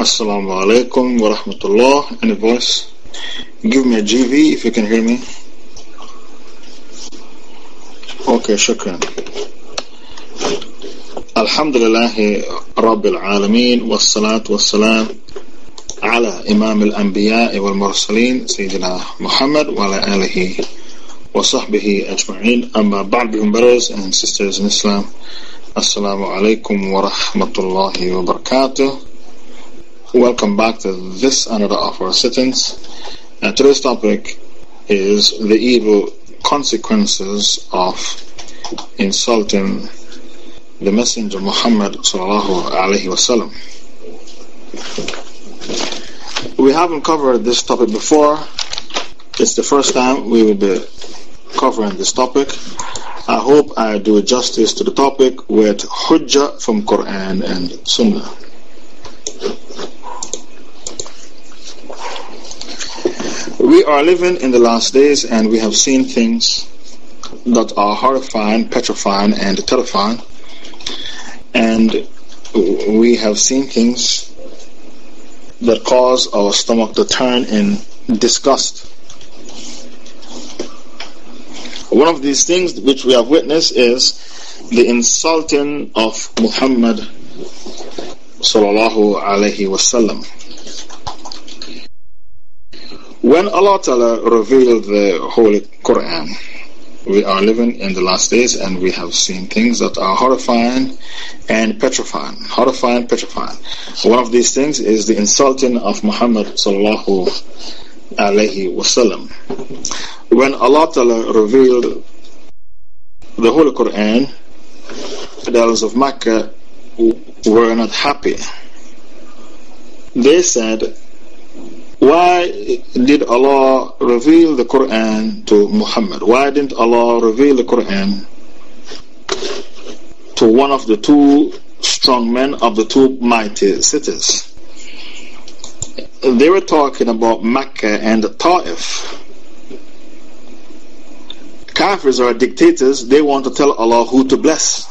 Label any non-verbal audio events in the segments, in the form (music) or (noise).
Assalamu alaikum wa rahmatullah. Any voice? Give me a GV if you can hear me. Okay, shukran. Alhamdulillah Rabbil Alameen wassalatu wassalam ala Imam al-Anbiya wal Mursaleen Sayyidina Muhammad wa ala alihi wa sahbihi ajma'in. Amma ba'd brothers and sisters in Islam. Assalamu alaikum wa rahmatullahi wa barakatuh. Welcome back to this another of our sittings. And today's topic is the evil consequences of insulting the Messenger Muhammad sallallahu alaihi wasallam. We haven't covered this topic before. It's the first time we will be covering this topic. I hope I do justice to the topic with hujjah from Quran and Sunnah. We are living in the last days and we have seen things that are horrifying, petrifying, and terrifying. And we have seen things that cause our stomach to turn in disgust. One of these things which we have witnessed is the insulting of Muhammad sallallahu alaihi wasallam. When Allah Ta'ala revealed the Holy Quran, we are living in the last days and we have seen things that are horrifying and petrifying. Horrifying, petrifying. One of these things is the insulting of Muhammad sallallahu alayhi wasallam. When Allah Ta'ala revealed the Holy Quran, the elders of Mecca were not happy. They said, why did Allah reveal the Quran to Muhammad? Why didn't Allah reveal the Quran to one of the two strong men of the two mighty cities? They were talking about Mecca and Ta'if. Kafirs are dictators, they want to tell Allah who to bless.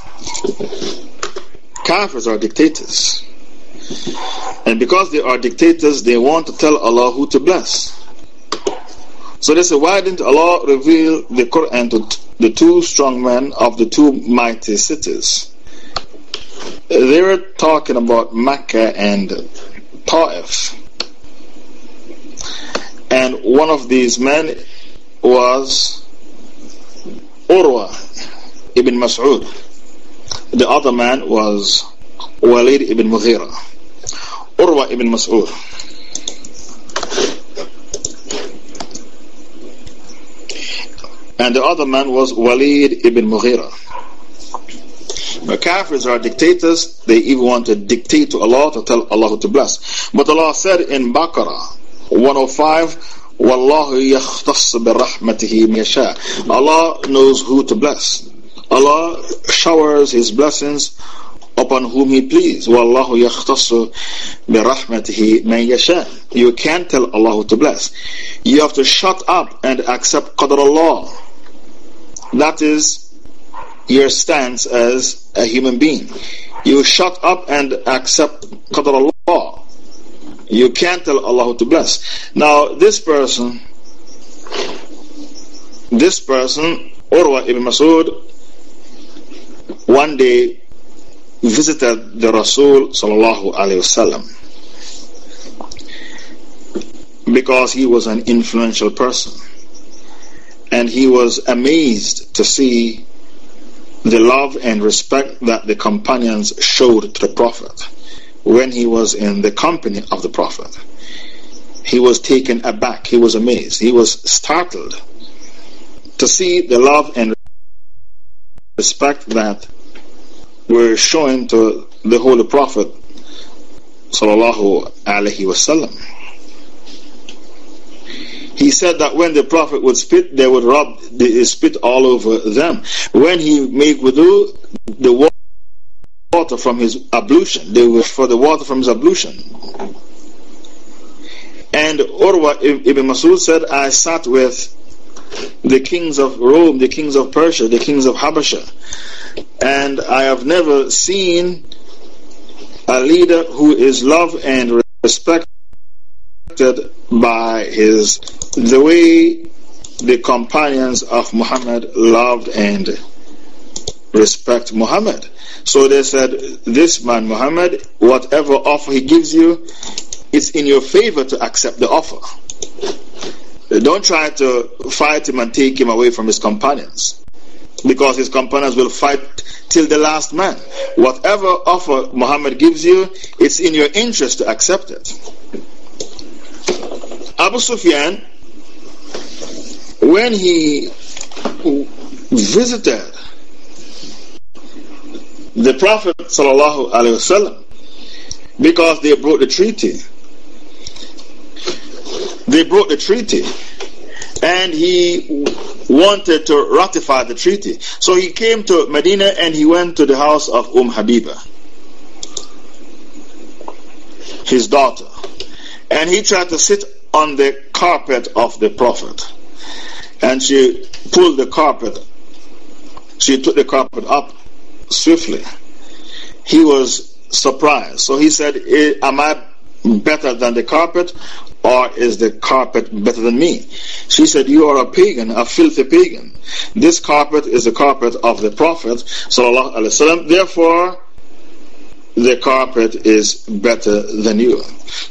Kafirs are dictators. And because they are dictators, they want to tell Allah who to bless. So they say, why didn't Allah reveal the Quran to the two strong men of the two mighty cities? They were talking about Mecca and Ta'if. And one of these men was Urwa ibn Mas'ud. The other man was Walid ibn Mughira. Urwa ibn Mas'ud. And the other man was Walid ibn Mughira. The Kafirs are dictators, they even want to dictate to Allah to tell Allah to bless. But Allah said in Baqarah 105, Wallahu yakhtas birahmatihi yasha. Allah knows who to bless. Allah showers His blessings upon whom He please. Wallahu yakhtassu birahmatihi man yasha. You can't tell Allah to bless. You have to shut up and accept qadr Allah. That is your stance as a human being. You shut up and accept qadr Allah. You can't tell Allah to bless. Now, this person, this person, Urwa ibn Masud, one day visited the Rasul sallallahu alaihi wasallam because he was an influential person. And he was amazed to see the love and respect that the companions showed to the Prophet when he was in the company of the Prophet. He was taken aback, he was amazed, he was startled to see the love and respect that were showing to the Holy Prophet sallallahu alaihi wasallam. He said that when the Prophet would spit, they would rub the spit all over them. When he made wudu, the water from his ablution, they were for the water from his ablution. And Urwa ibn Masud said, I sat with the kings of Rome, the kings of Persia, the kings of Habasha, and I have never seen a leader who is loved and respected by his the way the companions of Muhammad loved and respect Muhammad. So they said, This man, Muhammad, whatever offer he gives you, it's in your favor to accept the offer. Don't try to fight him and take him away from his companions. Because his companions will fight till the last man. Whatever offer Muhammad gives you, it's in your interest to accept it. Abu Sufyan, when he visited the Prophet ﷺ, because they broke the treaty, they broke the treaty and he wanted to ratify the treaty. So he came to Medina and he went to the house of Umm Habiba, his daughter. And he tried to sit on the carpet of the Prophet. And she pulled the carpet, she took the carpet up swiftly. He was surprised. So he said, eh, Am I better than the carpet? Or is the carpet better than me? She said, You are a pagan, a filthy pagan. This carpet is the carpet of the Prophet. Therefore, the carpet is better than you.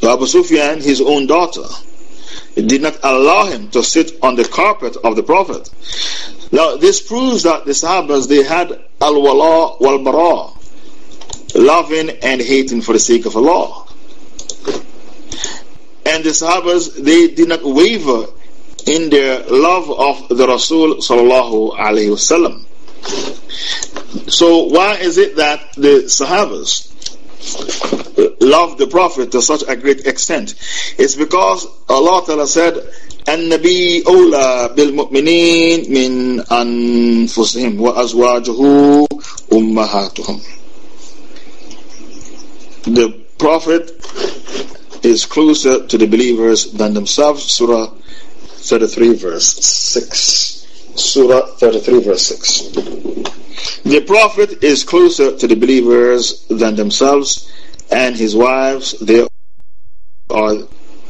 So Abu Sufyan, his own daughter, did not allow him to sit on the carpet of the Prophet. Now, this proves that the Sahabas, they had al-wala wal-bara, loving and hating for the sake of Allah. And the Sahabas, they did not waver in their love of the Rasul sallallahu alayhi wasallam. So why is it that the Sahabas love the Prophet to such a great extent? It's because Allah Ta'ala said, النبي أولى بالمؤمنين من أنفسهم وأزواجه أمهاتهم. The Prophet is closer to the believers than themselves. Surah 33 verse 6. Surah 33 verse 6. The Prophet is closer to the believers than themselves and his wives, they are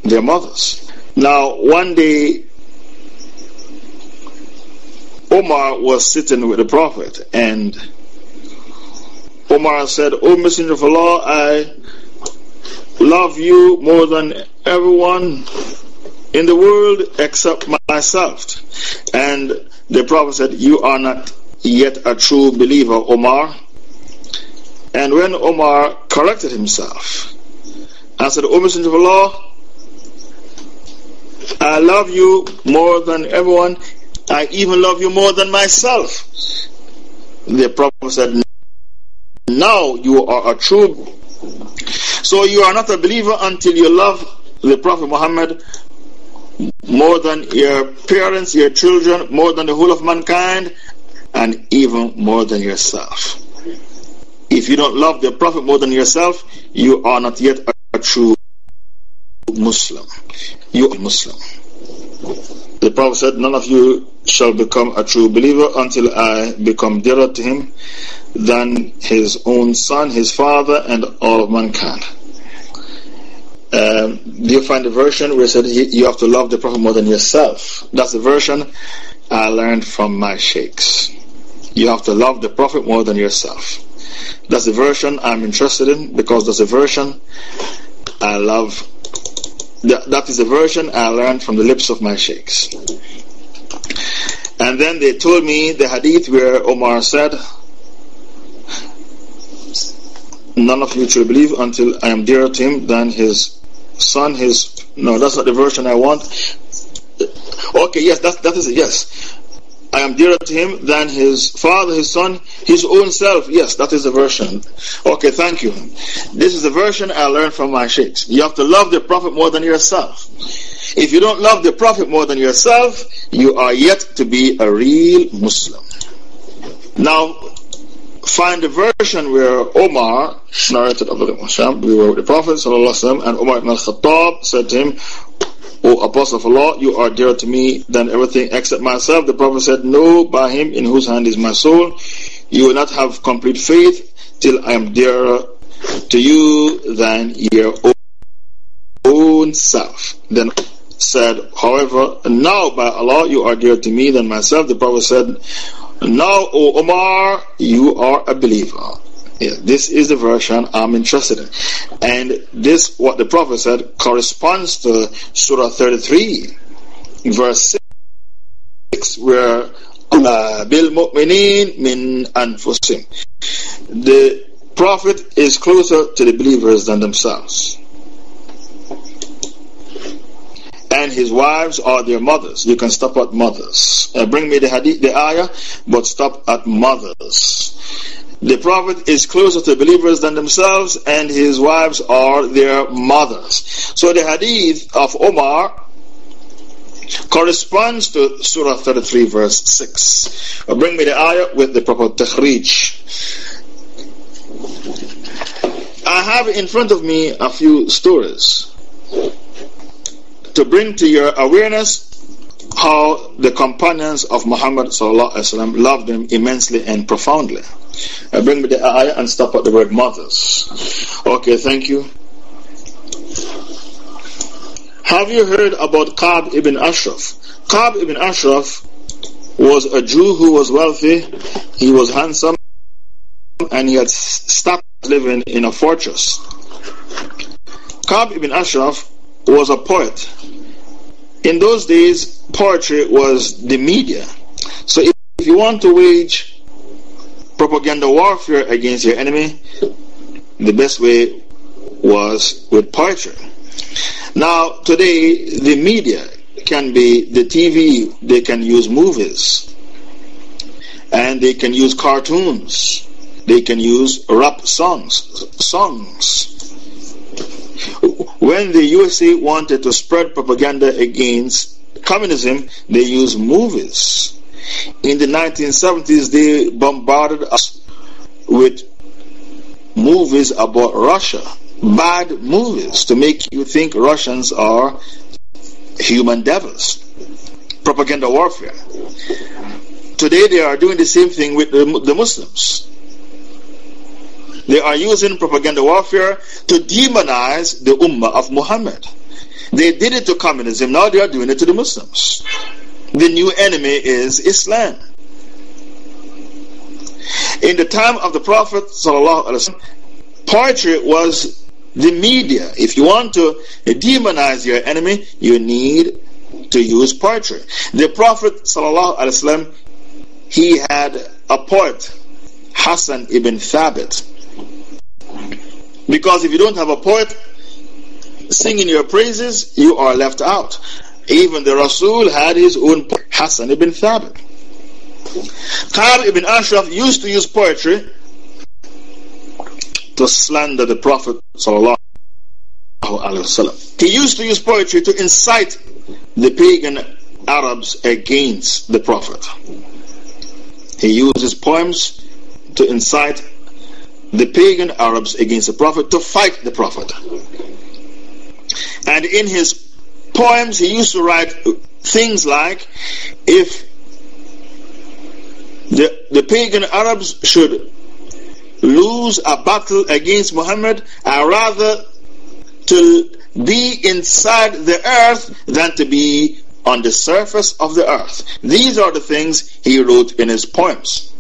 their mothers. Now, one day, Omar was sitting with the Prophet and Omar said, O Messenger of Allah, I love you more than everyone in the world except myself. And the Prophet said, You are not yet a true believer, Omar. And when Omar corrected himself, I said, O Messenger of Allah, I love you more than everyone. I even love you more than myself. The Prophet said, Now you are a true so you are not a believer until you love the Prophet Muhammad more than your parents, your children, more than the whole of mankind, and even more than yourself. If you don't love the Prophet more than yourself, you are not yet a true Muslim. You are Muslim. The Prophet said, None of you shall become a true believer until I become dearer to him than his own son, his father, and all of mankind. Um, do you find the version where it said you have to love the Prophet more than yourself? That's the version I learned from my sheikhs. You have to love the Prophet more than yourself. That's the version I'm interested in because that's the version I love. That is the version I learned from the lips of my sheikhs. And then they told me the hadith where Omar said, None of you shall believe until I am dearer to him than his son, his. No, that's not the version I want. Okay, yes, that, that is it, yes. I am dearer to him than his father, his son, his own self. Yes, that is the version. Okay, thank you. This is the version I learned from my sheikhs. You have to love the Prophet more than yourself. If you don't love the Prophet more than yourself, you are yet to be a real Muslim. Now, find the version where Omar narrated of we were with the Prophet and Omar ibn al-Khattab said to him, O Apostle of Allah, you are dearer to me than everything except myself. The Prophet said, No, by him in whose hand is my soul, you will not have complete faith till I am dearer to you than your own self. Then said, however, now by Allah you are dearer to me than myself. The Prophet said, now, O Omar, you are a believer. Yeah, this is the version I'm interested in. And this, what the Prophet said, corresponds to Surah 33, verse 6, where uh, bil mu'minin min anfusim. The Prophet is closer to the believers than themselves. And his wives are their mothers. You can stop at mothers. Uh, bring me the hadith, the ayah, but stop at mothers. The Prophet is closer to believers than themselves, and his wives are their mothers. So the hadith of Omar corresponds to Surah 33, verse 6. Bring me the ayah with the proper takhrij. I have in front of me a few stories to bring to your awareness how the companions of Muhammad loved him immensely and profoundly. Bring me the ayah and stop at the word mothers. Okay, thank you. Have you heard about Ka'b ibn Ashraf? Ka'b ibn Ashraf was a Jew who was wealthy, he was handsome, and he had stopped living in a fortress. Ka'b ibn Ashraf was a poet. In those days, poetry was the media. So if you want to wage propaganda warfare against your enemy, the best way was with poetry. Now, today, the media can be the TV, they can use movies, and they can use cartoons, they can use rap songs, songs. When the USA wanted to spread propaganda against communism, they used movies in the 1970s, they bombarded us with movies about Russia, bad movies to make you think Russians are human devils. Propaganda warfare. Today they are doing the same thing with the, the Muslims. They are using propaganda warfare to demonize the Ummah of Muhammad. They did it to communism, now they are doing it to the Muslims the new enemy is Islam. In the time of the Prophet, poetry was the media. If you want to demonize your enemy, you need to use poetry. The Prophet, he had a poet, Hassan ibn Thabit. Because if you don't have a poet singing your praises, you are left out. Even the Rasul had his own Hassan ibn Thabit. Ka'b ibn Ashraf used to use poetry to slander the Prophet He used to use poetry to incite the pagan Arabs against the Prophet. He used his poems to incite the pagan Arabs against the Prophet to fight the Prophet. And in his poems, he used to write things like, if the, the pagan Arabs should lose a battle against Muhammad, I rather to be inside the earth than to be on the surface of the earth. These are the things he wrote in his poems.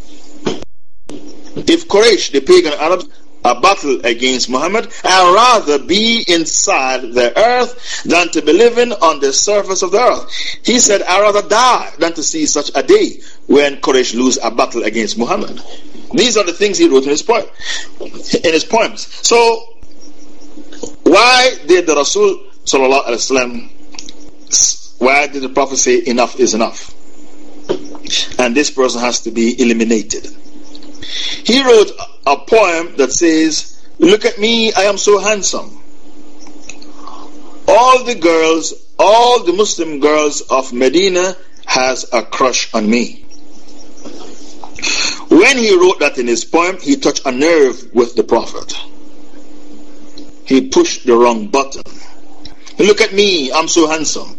If Quraysh, the pagan Arabs, a battle against Muhammad, I'd rather be inside the earth than to be living on the surface of the earth. He said, I'd rather die than to see such a day when Quraysh lose a battle against Muhammad. These are the things he wrote in his poem, in his poems. So, why did the Rasul wasallam, why did the Prophet say enough is enough? And this person has to be eliminated. He wrote a poem that says, Look at me, I am so handsome. All the girls, all the Muslim girls of Medina has a crush on me. When he wrote that in his poem, he touched a nerve with the Prophet. He pushed the wrong button. Look at me, I'm so handsome.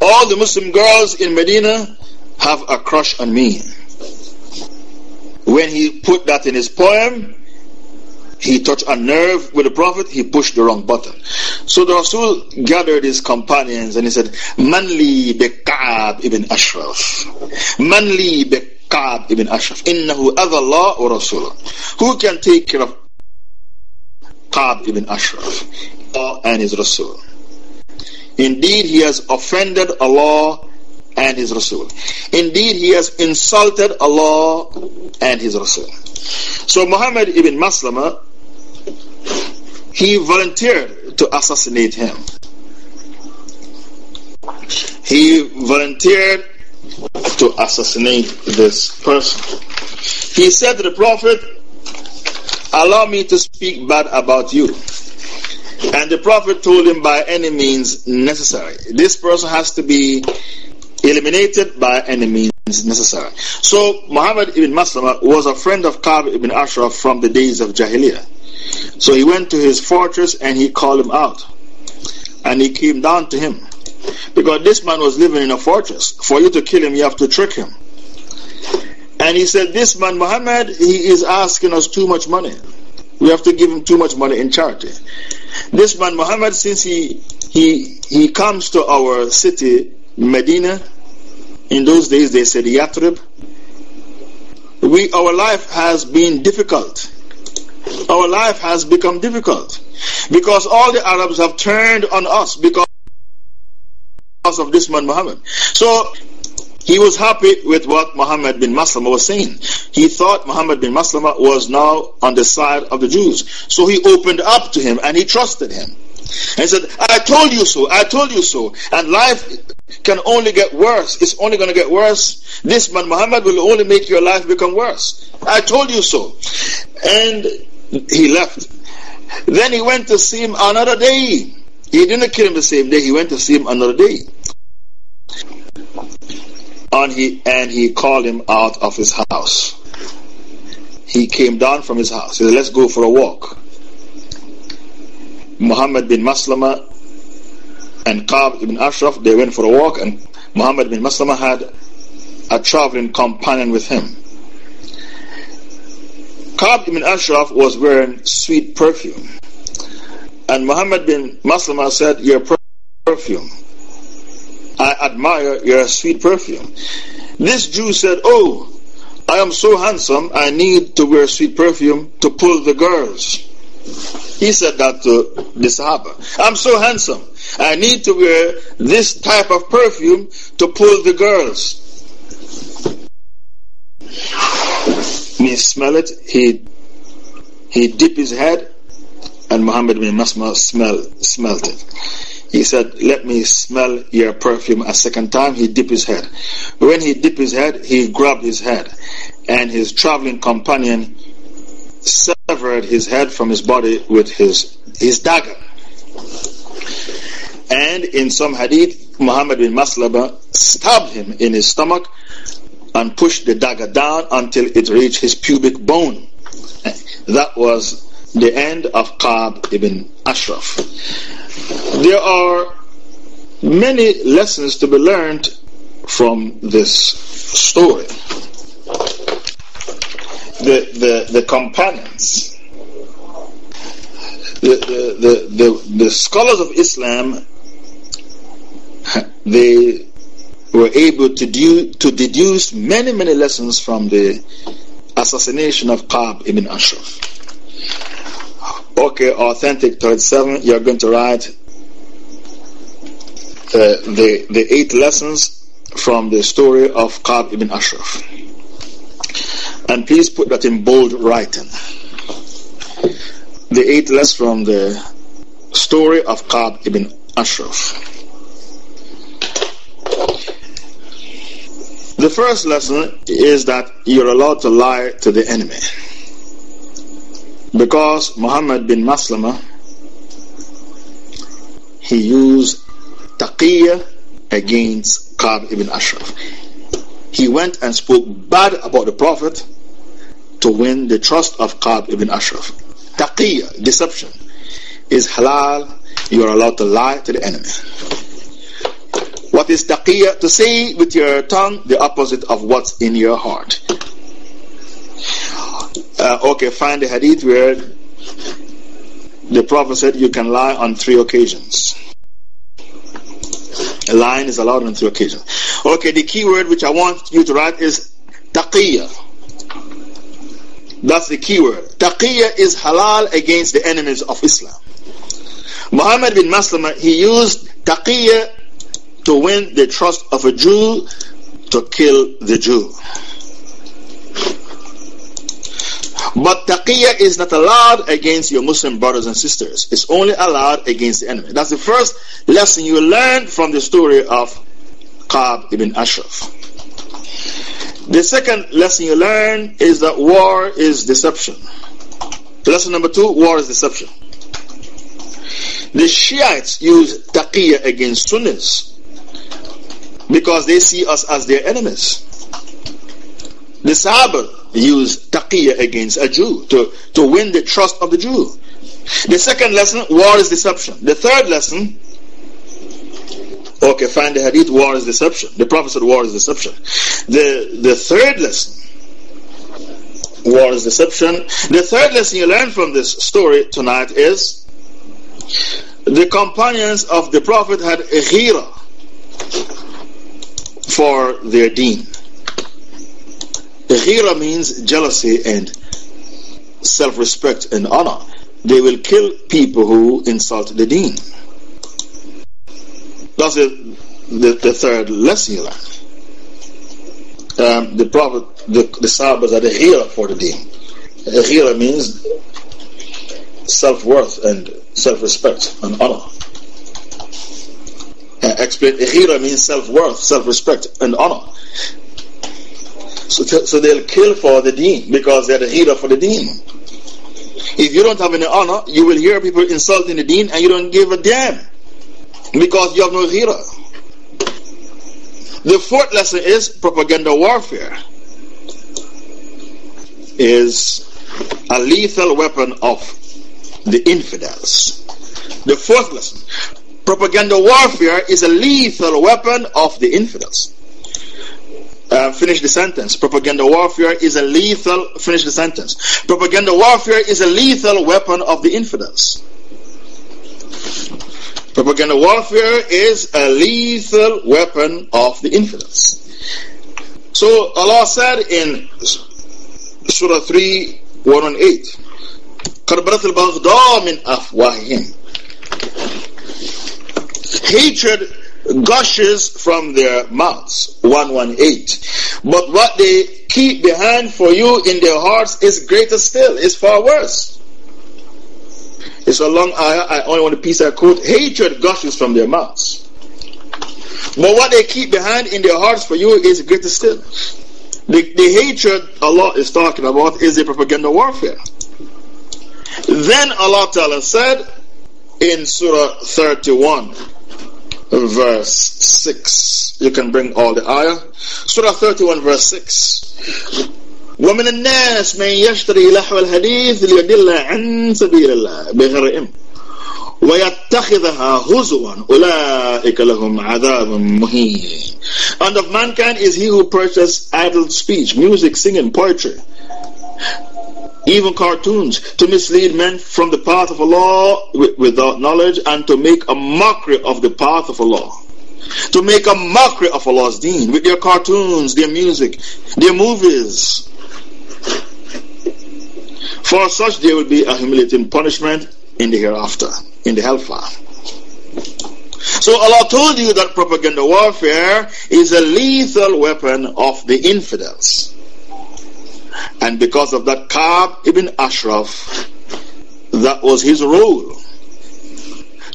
All the Muslim girls in Medina have a crush on me when he put that in his poem, he touched a nerve with the Prophet, he pushed the wrong button. So the Rasul gathered his companions and he said, Manli Bekab ibn Ashraf. Manli Bekab ibn Ashraf. Innahu Allah wa Rasul. Who can take care of Ka'b ibn Ashraf and his Rasul? Indeed, he has offended Allah and his Rasul. Indeed, he has insulted Allah and his Rasul. So Muhammad ibn Maslama, he volunteered to assassinate him. He volunteered to assassinate this person. He said to the Prophet, Allow me to speak bad about you. And the Prophet told him by any means necessary. This person has to be eliminated by any means necessary. So Muhammad ibn Maslama was a friend of Ka'b ibn Ashraf from the days of Jahiliyyah. So he went to his fortress and he called him out. And he came down to him. Because this man was living in a fortress. For you to kill him, you have to trick him. And he said, This man, Muhammad, he is asking us too much money. We have to give him too much money in charity. This man, Muhammad, since he, he, he comes to our city, Medina, in those days they said Yathrib, we, our life has been difficult. Our life has become difficult because all the Arabs have turned on us because of this man Muhammad. So he was happy with what Muhammad bin Maslama was saying. He thought Muhammad bin Maslama was now on the side of the Jews. So he opened up to him and he trusted him. And said, I told you so, I told you so. And life can only get worse. It's only going to get worse. This man Muhammad will only make your life become worse. I told you so. And he left. Then he went to see him another day. He didn't kill him the same day, he went to see him another day and he, and he called him out of his house. He came down from his house. He said, Let's go for a walk. Muhammad bin Maslama and Ka'b ibn Ashraf, they went for a walk, and Muhammad bin Maslama had a traveling companion with him. Ka'b ibn Ashraf was wearing sweet perfume. And Muhammad bin Maslama said, Your perfume I admire your sweet perfume. This Jew said, Oh, I am so handsome, I need to wear sweet perfume to pull the girls. He said that to the Sahaba. I'm so handsome, I need to wear this type of perfume to pull the girls. He smell it, he he dip his head, and Muhammad bin Masma smell, smelt it. He said, Let me smell your perfume a second time. He dipped his head. When he dipped his head, he grabbed his head, and his traveling companion severed his head from his body with his, his dagger. And in some hadith, Muhammad bin Maslama stabbed him in his stomach and pushed the dagger down until it reached his pubic bone. (laughs) That was the end of Ka'b ibn Ashraf. There are many lessons to be learned from this story. The, the, the companions, the, the, the, the, the scholars of Islam, (laughs) they were able to, do, to deduce many, many lessons from the assassination of Ka'b ibn Ashraf. Okay, authentic 37, you're going to write uh, the, the eight lessons from the story of Ka'b ibn Ashraf. And please put that in bold writing. The eight lessons from the story of Ka'b ibn Ashraf. The first lesson is that you're allowed to lie to the enemy. Because Muhammad bin Maslama, he used taqiyya against Ka'b ibn Ashraf. He went and spoke bad about the Prophet to win the trust of Ka'b ibn Ashraf. Taqiyya, deception, is halal. You are allowed to lie to the enemy. What is taqiyya? To say with your tongue the opposite of what's in your heart. Uh, okay, find the hadith where the Prophet said you can lie on three occasions. A line is allowed on two occasions. Okay, the key word which I want you to write is taqiyya. That's the key word. Taqiyya is halal against the enemies of Islam. Muhammad bin Maslama, he used taqiyya to win the trust of a Jew to kill the Jew. But taqiyya is not allowed against your Muslim brothers and sisters. It's only allowed against the enemy. That's the first lesson you learn from the story of Ka'b ibn Ashraf. The second lesson you learn is that war is deception. Lesson number two, war is deception. The Shiites use taqiyya against Sunnis because they see us as their enemies. The Sahaba use taqiyya against a Jew to, to win the trust of the Jew. The second lesson, war is deception. The third lesson, okay, find the hadith, war is deception. The Prophet said war is deception. The, the third lesson, war is deception. The third lesson you learn from this story tonight is the companions of the Prophet had a ghira for their deen. Ghira means jealousy and self respect and honor. They will kill people who insult the deen. That's the, the, the third lesson you. Um, the Prophet, the, the Sahabas are the ghira for the deen. Ghira means self worth and self respect and honor. Uh, explain, ghira means self worth, self respect and honor. So, so they'll kill for the deen because they're the ghira for the deen. If you don't have any honor, you will hear people insulting the deen and you don't give a damn because you have no ghira. The fourth lesson is propaganda warfare is a lethal weapon of the infidels. The fourth lesson propaganda warfare is a lethal weapon of the infidels. Uh, finish the sentence. Propaganda warfare is a lethal, finish the sentence. Propaganda warfare is a lethal weapon of the infidels. Propaganda warfare is a lethal weapon of the infidels. So Allah said in Surah 3, 118, قَرْبَرَتِ الْبَغْضَى مِنْ أَفْوَاهِهِمْ Hatred gushes from their mouths. 118. But what they keep behind for you in their hearts is greater still, is far worse. It's a long ayah, I only want a piece I quote. Hatred gushes from their mouths. But what they keep behind in their hearts for you is greater still. The, the hatred Allah is talking about is the propaganda warfare. Then Allah Ta'ala said in Surah 31, verse 6. You can bring all the ayah. Surah 31 verse 6. ومن الناس من يشتري لحو الحديث ليدل عن سبيل الله بغير علم ويتخذها هزوا أولئك لهم عذاب مهين And of mankind is he who purchases idle speech, music, singing, poetry even cartoons, to mislead men from the path of Allah without knowledge and to make a mockery of the path of Allah. To make a mockery of Allah's deen with their cartoons, their music, their movies. For such there will be a humiliating punishment in the hereafter, in the hellfire. So Allah told you that propaganda warfare is a lethal weapon of the infidels. And because of that, Ka'b ibn Ashraf, that was his role.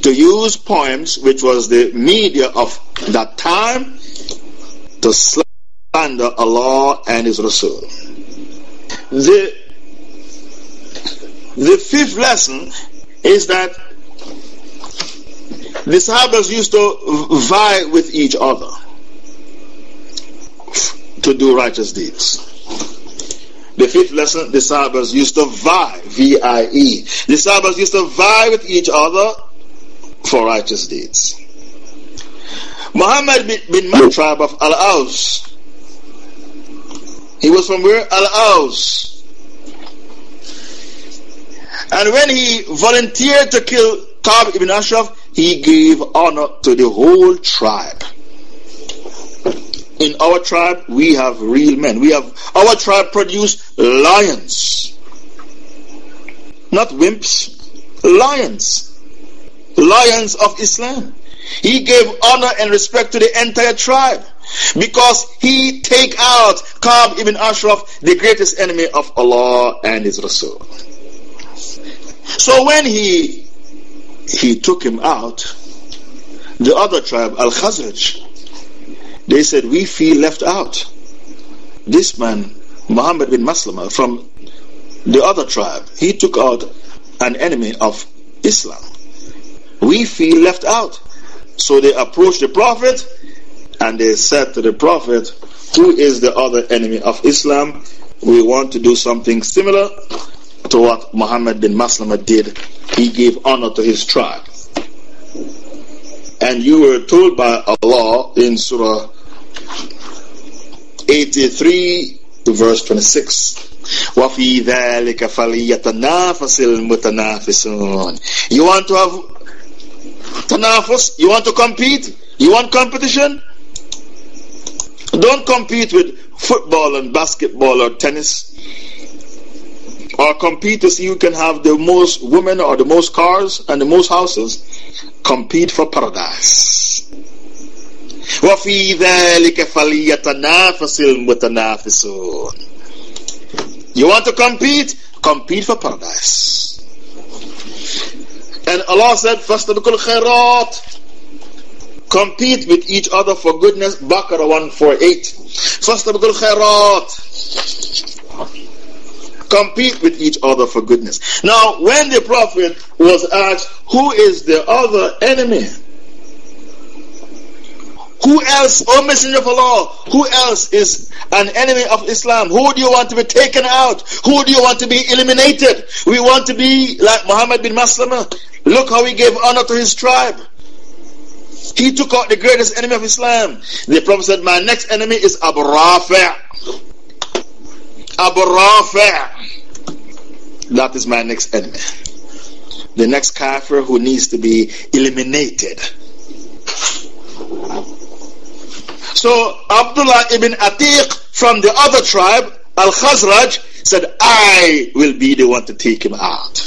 To use poems, which was the media of that time, to slander Allah and His Rasul. The, the fifth lesson is that the Sahabas used to vie with each other to do righteous deeds. The fifth lesson, the Sahabas used to vie, V-I-E. The Sahabas used to vie with each other for righteous deeds. Muhammad bin, bin tribe of Al-Aus. He was from where? Al-Aus. And when he volunteered to kill Ka'b ibn Ashraf, he gave honor to the whole tribe. In our tribe, we have real men. We have our tribe produce lions, not wimps, lions, lions of Islam. He gave honor and respect to the entire tribe because he take out Ka'b ibn Ashraf, the greatest enemy of Allah and His Rasul. So when he he took him out, the other tribe, Al Khazraj, they said, We feel left out. This man, Muhammad bin Maslama, from the other tribe, he took out an enemy of Islam. We feel left out. So they approached the Prophet and they said to the Prophet, Who is the other enemy of Islam? We want to do something similar to what Muhammad bin Maslama did. He gave honor to his tribe. And you were told by Allah in Surah 83 to verse 26. وَفِي ذَلِكَ فَلْيَتَنَافَسِ الْمُتَنَافِسُونَ You want to have tanafus? You want to compete? You want competition? Don't compete with football and basketball or tennis. Or compete to see who can have the most women or the most cars and the most houses. Compete for paradise. وفي ذلك فليتنافس المتنافسون You want to compete? Compete for paradise. And Allah said, فَاسْتَبِقُوا الْخَيْرَاتِ Compete with each other for goodness. Baqarah 148. فَاسْتَبِقُوا الْخَيْرَاتِ Compete with each other for goodness. Now, when the Prophet was asked, who is the other enemy? Who else, O Messenger of Allah, who else is an enemy of Islam? Who do you want to be taken out? Who do you want to be eliminated? We want to be like Muhammad bin Maslama. Look how he gave honor to his tribe. He took out the greatest enemy of Islam. The Prophet said, My next enemy is Abu Rafi'. Abu Rafi'. That is my next enemy. The next kafir who needs to be eliminated. So Abdullah ibn Atiq from the other tribe, Al Khazraj, said, I will be the one to take him out.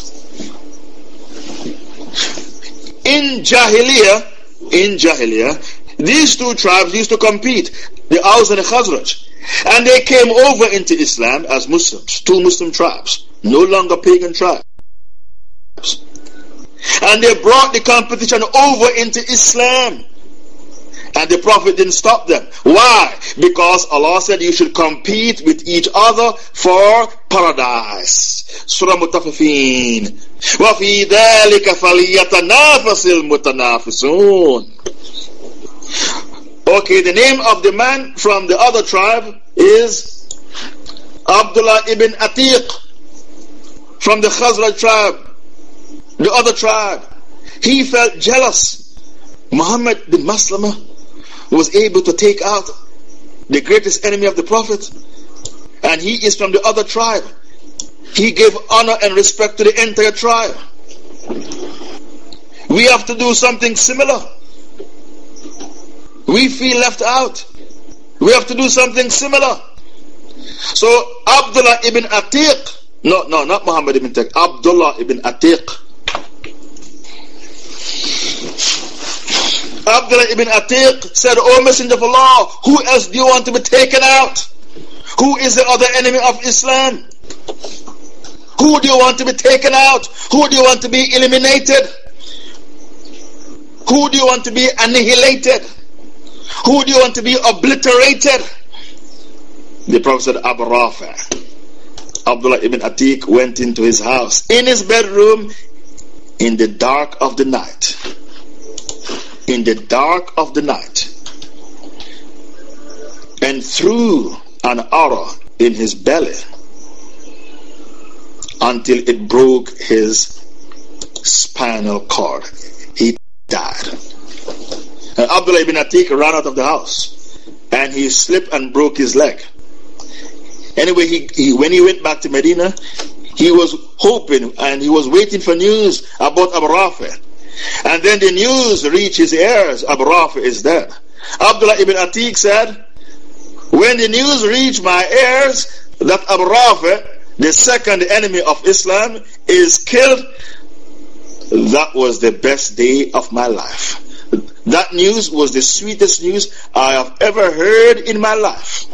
In Jahiliyyah, in Jahiliyyah, these two tribes used to compete, the Aus and the Khazraj. And they came over into Islam as Muslims, two Muslim tribes, no longer pagan tribes. And they brought the competition over into Islam. And the Prophet didn't stop them. Why? Because Allah said you should compete with each other for paradise. Surah Mutafifin. وَفِي ذَلِكَ فَلْيَتَنَافَسِ الْمُتَنَافِسُونَ Okay, the name of the man from the other tribe is Abdullah ibn Atiq from the Khazraj tribe, the other tribe. He felt jealous. Muhammad bin Maslama was able to take out the greatest enemy of the Prophet, and he is from the other tribe. He gave honor and respect to the entire tribe. We have to do something similar. We feel left out. We have to do something similar. So Abdullah ibn Atiq, no, no, not Muhammad ibn Atiq, Abdullah ibn Atiq. Abdullah ibn Atiq said, O Messenger of Allah, who else do you want to be taken out? Who is the other enemy of Islam? Who do you want to be taken out? Who do you want to be eliminated? Who do you want to be annihilated? Who do you want to be obliterated? The Prophet said, Abu Rafi. Abdullah ibn Atiq went into his house, in his bedroom, in the dark of the night. In the dark of the night. And threw an arrow in his belly until it broke his spinal cord. He died. And Abdullah ibn Atiq ran out of the house and he slipped and broke his leg. Anyway, he, he, when he went back to Medina, he was hoping and he was waiting for news about Abu Rafi. And then the news reached his ears Abu Rafi is dead. Abdullah ibn Atiq said, When the news reached my ears that Abu Rafi, the second enemy of Islam, is killed, that was the best day of my life. That news was the sweetest news I have ever heard in my life.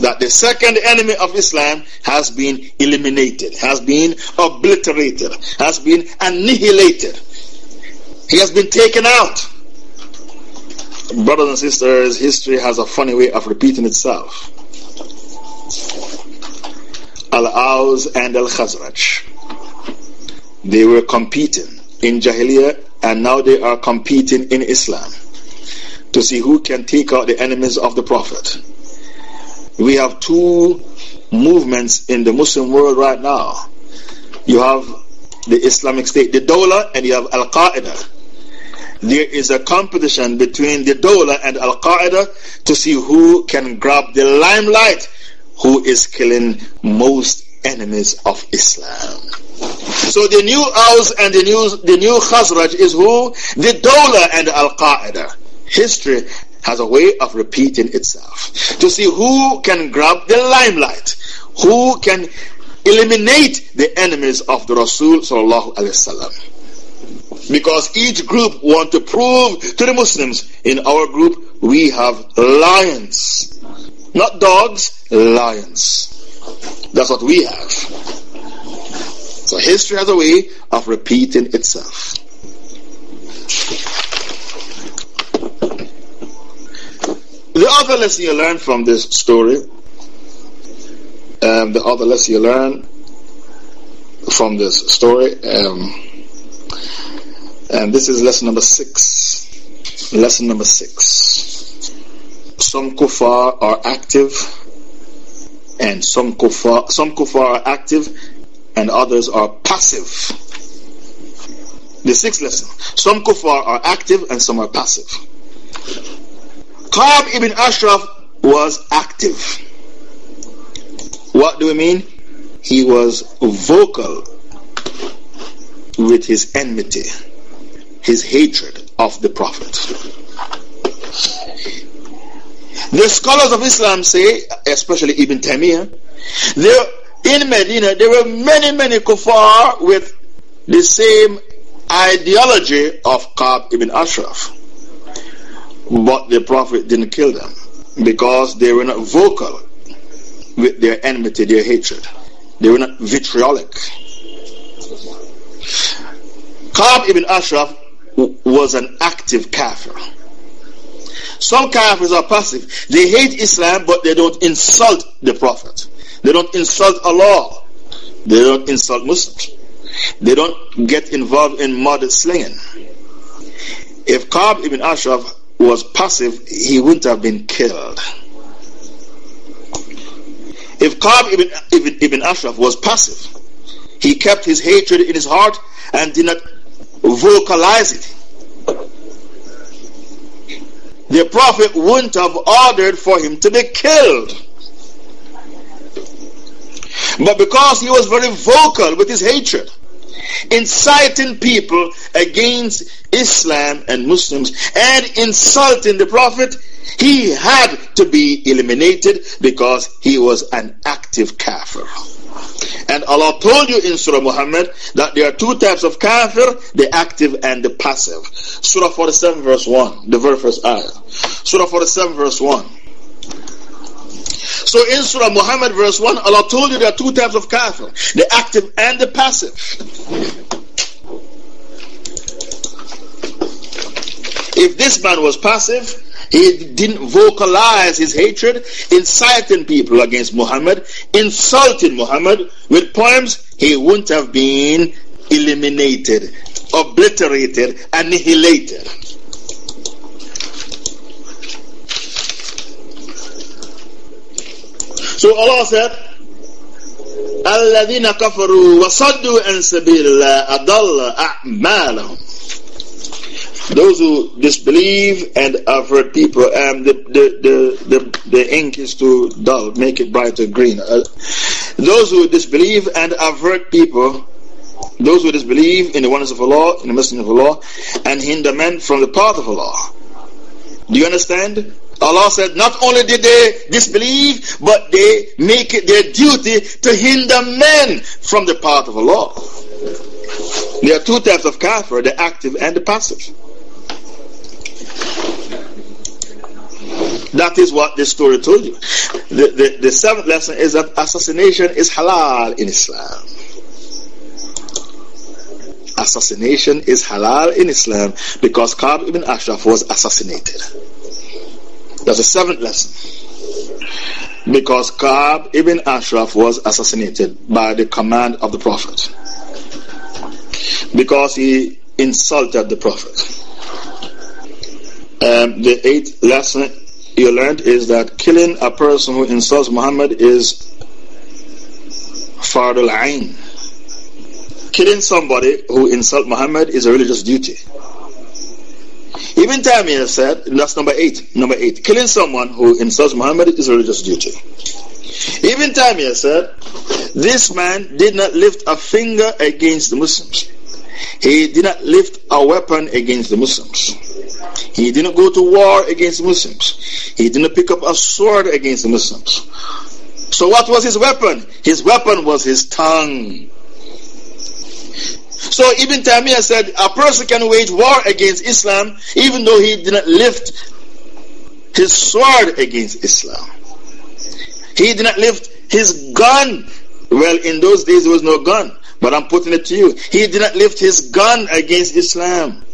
That the second enemy of Islam has been eliminated, has been obliterated, has been annihilated. He has been taken out. Brothers and sisters, history has a funny way of repeating itself. Al Aus and Al Khazraj. They were competing in Jahiliyyah and now they are competing in Islam to see who can take out the enemies of the Prophet. We have two movements in the Muslim world right now. You have the Islamic State, the Dawla, and you have Al Qaeda. There is a competition between the Dawla and Al Qaeda to see who can grab the limelight, who is killing most enemies of Islam. So the new Aus and the new, the new Khazraj is who? The Dawla and Al Qaeda. History has a way of repeating itself. To see who can grab the limelight, who can eliminate the enemies of the Rasul sallallahu alaihi wasallam. Because each group want to prove to the Muslims, in our group we have lions. Not dogs, lions. That's what we have. So history has a way of repeating itself. The other lesson you learn from this story, um, the other lesson you learn from this story, um, and this is lesson number six. Lesson number six. Some kuffar are active and some kuffar, some kuffar are active and others are passive. The sixth lesson. Some kuffar are active and some are passive. Ka'b ibn Ashraf was active. What do we mean? He was vocal with his enmity, his hatred of the Prophet. The scholars of Islam say, especially Ibn Taymiyyah, there, in Medina there were many, many kuffar with the same ideology of Ka'b ibn Ashraf. But the Prophet didn't kill them because they were not vocal with their enmity, their hatred. They were not vitriolic. Ka'b ibn Ashraf was an active kafir. Some Kafirs are passive. They hate Islam, but they don't insult the Prophet. They don't insult Allah. They don't insult Muslims. They don't get involved in mud slinging. If Ka'b ibn Ashraf was passive, he wouldn't have been killed. If Ka'b ibn, ibn, ibn Ashraf was passive, he kept his hatred in his heart and did not vocalize it the Prophet wouldn't have ordered for him to be killed. But because he was very vocal with his hatred, inciting people against Islam and Muslims, and insulting the Prophet, he had to be eliminated because he was an active kafir. And Allah told you in Surah Muhammad that there are two types of kafir, the active and the passive. Surah 47 verse 1, the very first ayah. Surah 47 verse 1. So in Surah Muhammad verse 1, Allah told you there are two types of kafir, the active and the passive. If this man was passive, he didn't vocalize his hatred, inciting people against Muhammad, insulting Muhammad with poems, he wouldn't have been eliminated, obliterated, annihilated. So Allah said, الذين كفروا وصدوا عن سبيل الله أضل أعمالهم those who disbelieve and avert people, um, the, the, the, the, the ink is too dull, make it brighter green. Uh, those who disbelieve and avert people, those who disbelieve in the oneness of Allah, in the messenger of Allah, and hinder men from the path of Allah. Do you understand? Allah said, not only did they disbelieve, but they make it their duty to hinder men from the path of Allah. There are two types of kafir, the active and the passive. That is what this story told you. The, the, the seventh lesson is that assassination is halal in Islam. Assassination is halal in Islam because Ka'b ibn Ashraf was assassinated. That's the seventh lesson. Because Ka'b ibn Ashraf was assassinated by the command of the Prophet. Because he insulted the Prophet. Um, the eighth lesson you learned is that killing a person who insults Muhammad is fardul ain. Killing somebody who insults Muhammad is a religious duty. Ibn Taymiyyah said, that's number eight. Number eight, killing someone who insults Muhammad is a religious duty. Ibn Taymiyyah said, this man did not lift a finger against the Muslims. He did not lift a weapon against the Muslims. He didn't go to war against Muslims. He didn't pick up a sword against Muslims. So what was his weapon? His weapon was his tongue. So Ibn Taymiyyah said a person can wage war against Islam even though he did not lift his sword against Islam. He did not lift his gun. Well, in those days there was no gun, but I'm putting it to you. He did not lift his gun against Islam.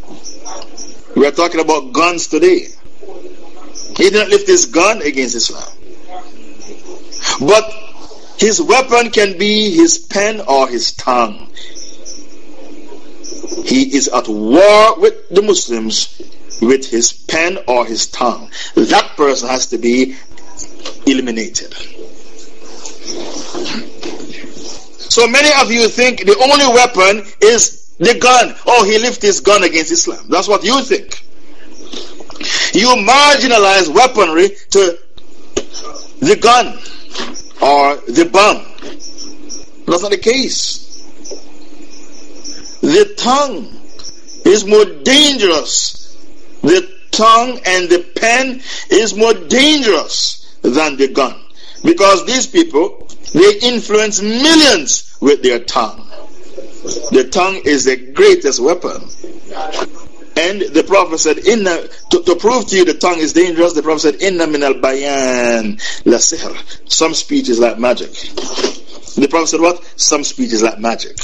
We are talking about guns today. He did not lift his gun against Islam. But his weapon can be his pen or his tongue. He is at war with the Muslims with his pen or his tongue. That person has to be eliminated. So many of you think the only weapon is the gun. Oh, he lifted his gun against Islam. That's what you think. You marginalize weaponry to the gun or the bomb. That's not the case. The tongue is more dangerous. The tongue and the pen is more dangerous than the gun. Because these people, they influence millions with their tongue. The tongue is the greatest weapon. And the Prophet said, Inna, to, to, prove to you the tongue is dangerous, the Prophet said, Inna min al bayan la sihr. Some speech is like magic. The Prophet said what? Some speech is like magic.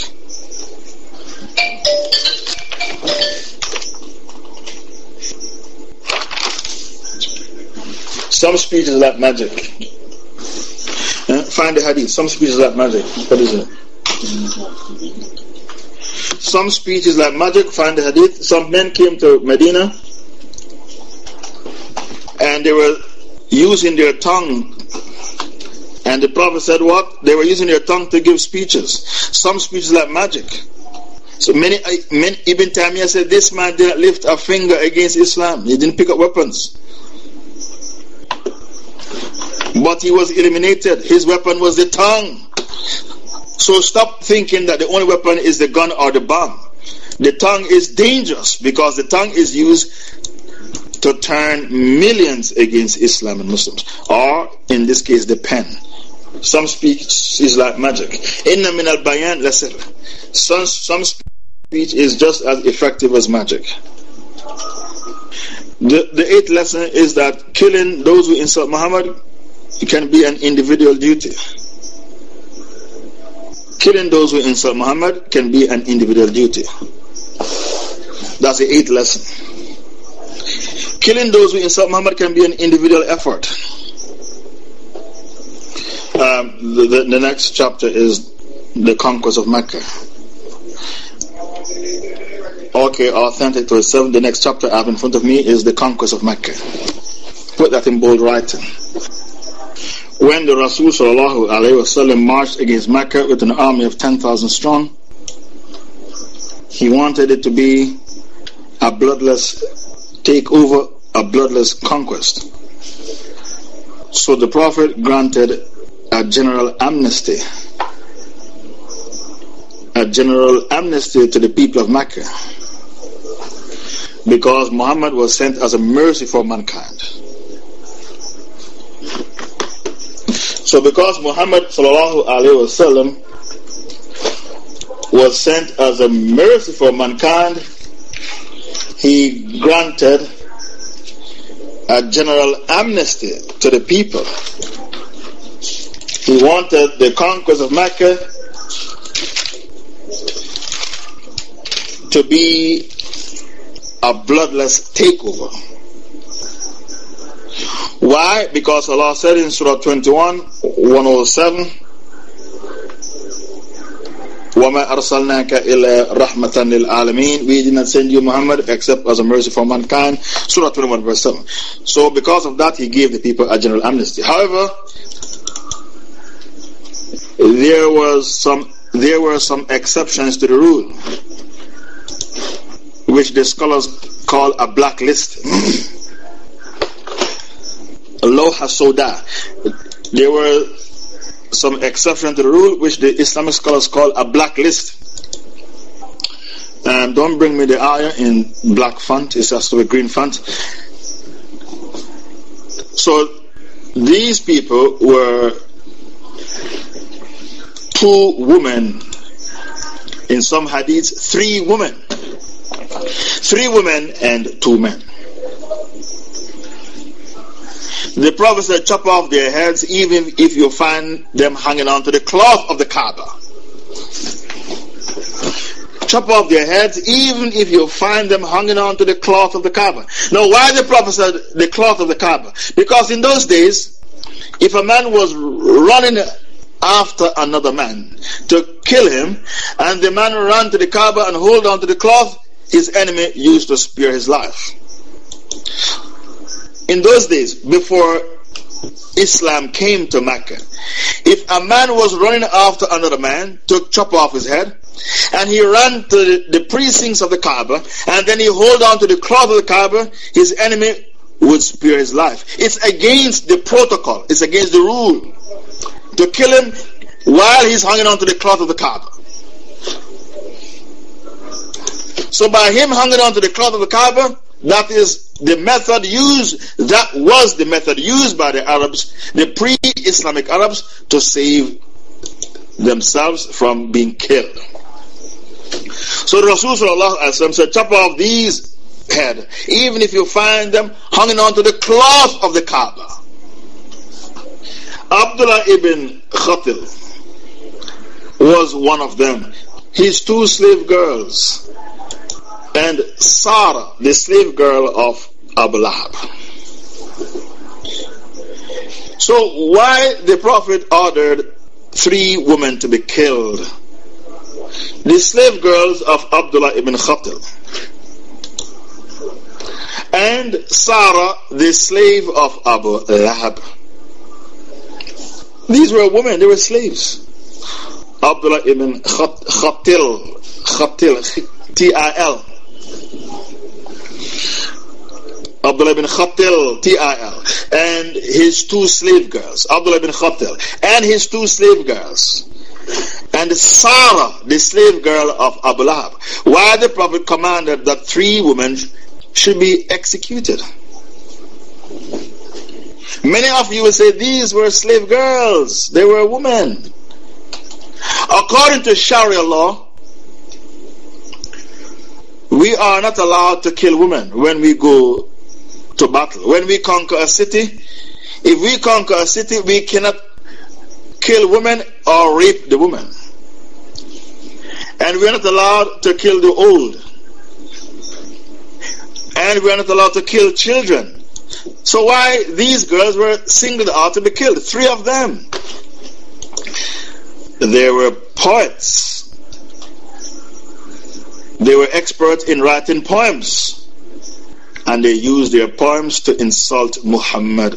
Some speech is like magic. Find the hadith. Some speech is like magic. What is it? Some speeches like magic, find the hadith. Some men came to Medina and they were using their tongue. And the Prophet said what? They were using their tongue to give speeches. Some speeches like magic. So many, uh, many Ibn Taymiyyah said this man didn't lift a finger against Islam. He didn't pick up weapons. But he was eliminated. His weapon was the tongue. So stop thinking that the only weapon is the gun or the bomb. The tongue is dangerous because the tongue is used to turn millions against Islam and Muslims. Or, in this case, the pen. Some speech is like magic. Min al bayan Some, some speech is just as effective as magic. The, the eighth lesson is that killing those who insult Muhammad can be an individual duty. Killing those who insult Muhammad can be an individual duty. That's the eighth lesson. Killing those who insult Muhammad can be an individual effort. Um, the, the, the next chapter is the conquest of Mecca. Okay, authentic to seven. The next chapter I have in front of me is the conquest of Mecca. Put that in bold writing when the Rasul wasallam marched against Mecca with an army of 10,000 strong, he wanted it to be a bloodless takeover, a bloodless conquest. So the Prophet granted a general amnesty. A general amnesty to the people of Mecca. Because Muhammad was sent as a mercy for mankind. So because Muhammad wasallam was sent as a mercy for mankind, he granted a general amnesty to the people. He wanted the conquest of Mecca to be a bloodless takeover. Why? Because Allah said in Surah 21, 107, وَمَا أَرْسَلْنَاكَ إِلَّا رَحْمَةً لِلْعَالَمِينَ We did not send you Muhammad except as a mercy for mankind. Surah 21 verse 7. So because of that, he gave the people a general amnesty. However, there was some there were some exceptions to the rule, which the scholars call a blacklist. (clears throat) Loha Soda. There were some exceptions to the rule, which the Islamic scholars call a blacklist. And don't bring me the ayah in black font, it has to be green font. So these people were two women. In some hadiths, three women. Three women and two men. The Prophet said, chop off their heads even if you find them hanging onto the cloth of the Kaaba. Chop off their heads even if you find them hanging onto the cloth of the Kaaba. Now why the Prophet said the cloth of the Kaaba? Because in those days, if a man was running after another man to kill him, and the man ran to the Kaaba and hold on to the cloth, his enemy used to spare his life in those days, before Islam came to Mecca, if a man was running after another man to chop off his head, and he ran to the, precincts of the Kaaba, and then he hold on to the cloth of the Kaaba, his enemy would spare his life. It's against the protocol. It's against the rule to kill him while he's hanging on to the cloth of the Kaaba. So by him hanging on to the cloth of the Kaaba, that is the method used, that was the method used by the Arabs, the pre-Islamic Arabs, to save themselves from being killed. So the Rasul said, chop off these head, even if you find them hanging onto the cloth of the Kaaba. Abdullah ibn Khatil was one of them. His two slave girls and Sarah, the slave girl of Abu Lahab. So why the Prophet ordered three women to be killed? The slave girls of Abdullah ibn Khatil. And Sarah, the slave of Abu Lahab. These were women, they were slaves. Abdullah ibn Khatil, Khatil, T-I-L. Abdullah ibn Khattil, T-I-L, and his two slave girls, Abdullah ibn Khattil, and his two slave girls, and Sarah, the slave girl of Abu Lahab. Why the Prophet commanded that three women should be executed? Many of you will say these were slave girls, they were women. According to Sharia law, we are not allowed to kill women when we go to battle. When we conquer a city, if we conquer a city, we cannot kill women or rape the women. And we are not allowed to kill the old. And we are not allowed to kill children. So why these girls were singled out to be killed? Three of them. They were poets. They were experts in writing poems and they used their poems to insult Muhammad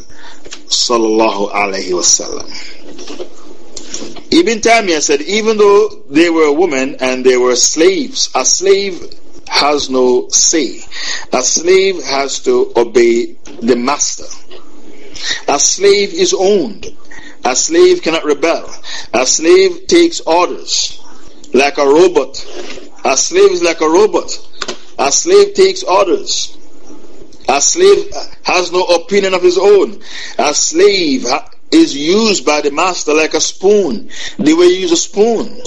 sallallahu alaihi wasallam. Ibn Taymiyyah said even though they were women and they were slaves, a slave has no say. A slave has to obey the master. A slave is owned. A slave cannot rebel. A slave takes orders like a robot. A slave is like a robot. A slave takes orders. A slave has no opinion of his own. A slave is used by the master like a spoon, the way you use a spoon.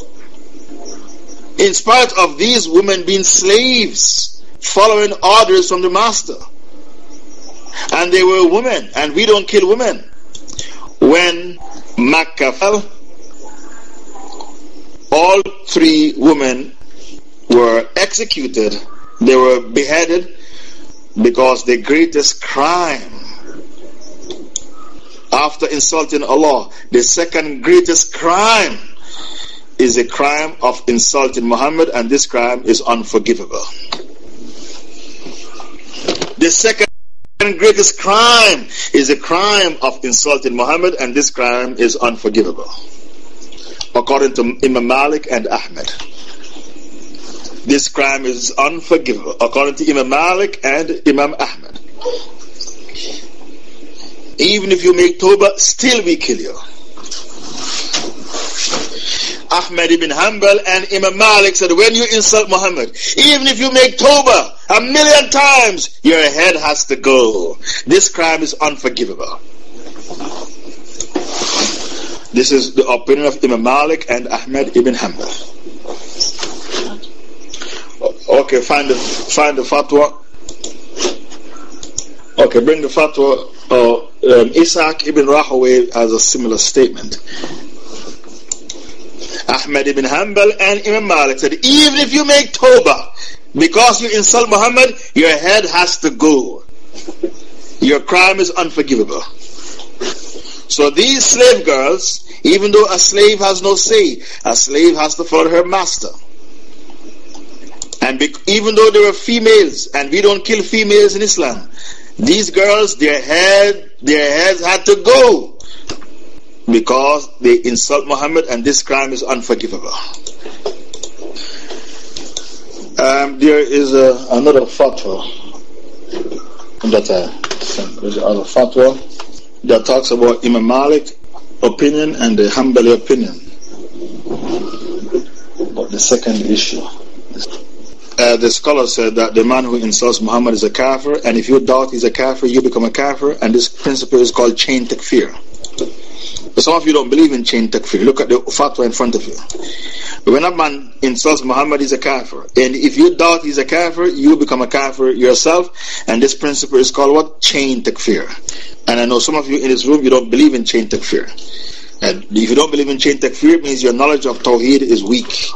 In spite of these women being slaves, following orders from the master. And they were women, and we don't kill women. When Makkah fell, all three women were executed, they were beheaded because the greatest crime after insulting Allah, the second greatest crime is a crime of insulting Muhammad, and this crime is unforgivable. The second greatest crime is a crime of insulting Muhammad, and this crime is unforgivable. According to Imam Malik and Ahmed. This crime is unforgivable, according to Imam Malik and Imam Ahmed. Even if you make Tawbah, still we kill you. Ahmed ibn Hanbal and Imam Malik said, when you insult Muhammad, even if you make Tawbah a million times, your head has to go. This crime is unforgivable. This is the opinion of Imam Malik and Ahmed ibn Hanbal. Okay, find the, find the fatwa. Okay, bring the fatwa. Uh, um, Isaac ibn Rahaway has a similar statement. Ahmad ibn Hanbal and Imam Malik said, even if you make tawbah, because you insult Muhammad, your head has to go. Your crime is unforgivable. So these slave girls, even though a slave has no say, a slave has to follow her master. And even though they were females, and we don't kill females in Islam, these girls, their head, their heads had to go because they insult Muhammad and this crime is unforgivable. Um, there is a, another fatwa that uh, there's another fatwa that talks about Imam Malik opinion and the Hanbali opinion. But the second issue. Uh, the scholar said that the man who insults Muhammad is a kafir, and if you doubt he's a kafir, you become a kafir, and this principle is called chain takfir. But some of you don't believe in chain takfir. Look at the fatwa in front of you. When a man insults Muhammad, he's a kafir. And if you doubt he's a kafir, you become a kafir yourself. And this principle is called what? Chain takfir. And I know some of you in this room, you don't believe in chain takfir. And if you don't believe in chain takfir, it means your knowledge of Tawheed is weak.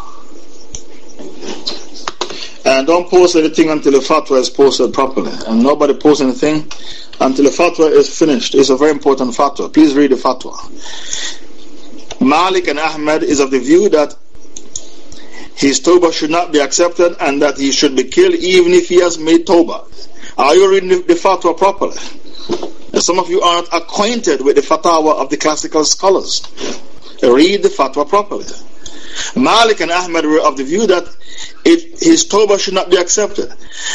And don't post anything until the fatwa is posted properly. And nobody posts anything until the fatwa is finished. It's a very important fatwa. Please read the fatwa. Malik and Ahmed is of the view that his tawbah should not be accepted and that he should be killed even if he has made tawbah. Are you reading the fatwa properly? Some of you are not acquainted with the fatwa of the classical scholars. Read the fatwa properly. Malik and Ahmed were of the view that it, his tawbah should not be accepted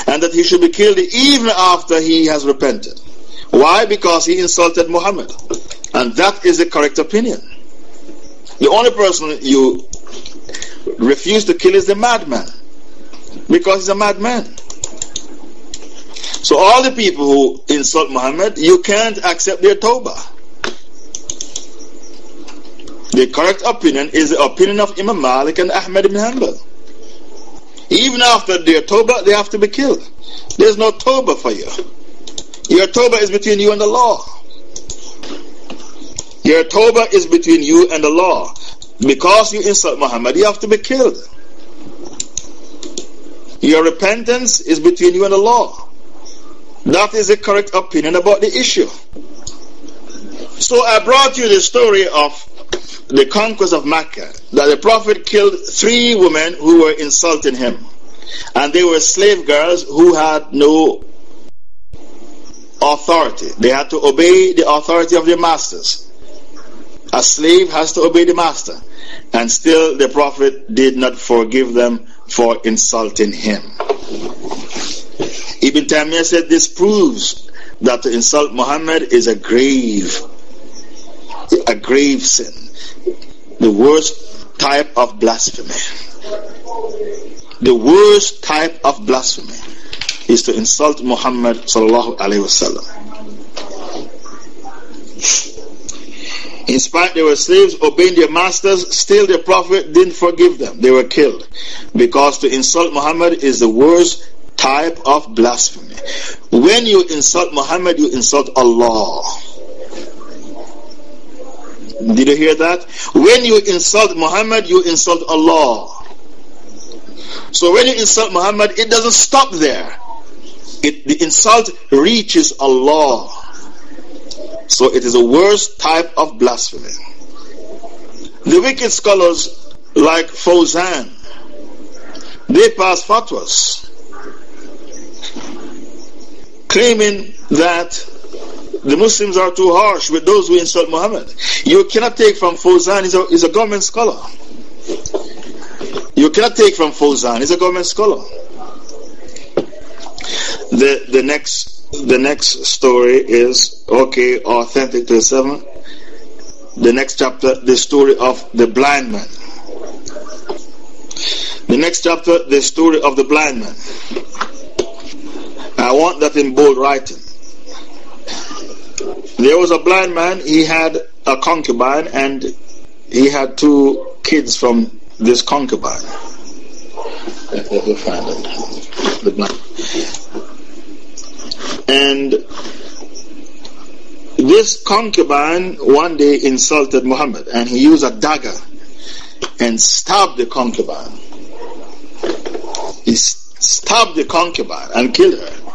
and that he should be killed even after he has repented. Why? Because he insulted Muhammad. And that is the correct opinion. The only person you refuse to kill is the madman. Because he's a madman. So all the people who insult Muhammad, you can't accept their tawbah. The correct opinion is the opinion of Imam Malik and Ahmed ibn Hanbal. Even after their tawbah, they have to be killed. There's no tawbah for you. Your tawbah is between you and the law. Your tawbah is between you and the law. Because you insult Muhammad, you have to be killed. Your repentance is between you and the law. That is the correct opinion about the issue. So I brought you the story of the conquest of Mecca, that the Prophet killed three women who were insulting him. And they were slave girls who had no authority. They had to obey the authority of their masters. A slave has to obey the master. And still the Prophet did not forgive them for insulting him. Ibn Taymiyyah said this proves that to insult Muhammad is a grave, a grave sin. The worst type of blasphemy. The worst type of blasphemy is to insult Muhammad sallallahu alaihi wasallam. In spite they were slaves obeying their masters, still the Prophet didn't forgive them. They were killed. Because to insult Muhammad is the worst type of blasphemy. When you insult Muhammad, you insult Allah. Did you hear that? When you insult Muhammad, you insult Allah. So when you insult Muhammad, it doesn't stop there. It, the insult reaches Allah. So it is a worst type of blasphemy. The wicked scholars like Fawzan, they pass fatwas claiming that the Muslims are too harsh with those who insult Muhammad. You cannot take from Fawzan, he's a, he's a government scholar. You cannot take from Fawzan, he's a government scholar. The, the next the next story is okay, authentic to the seven. The next chapter, the story of the blind man. The next chapter, the story of the blind man. I want that in bold writing. There was a blind man, he had a concubine, and he had two kids from this concubine. Let me find it. And this concubine one day insulted Muhammad and he used a dagger and stabbed the concubine. He stabbed the concubine and killed her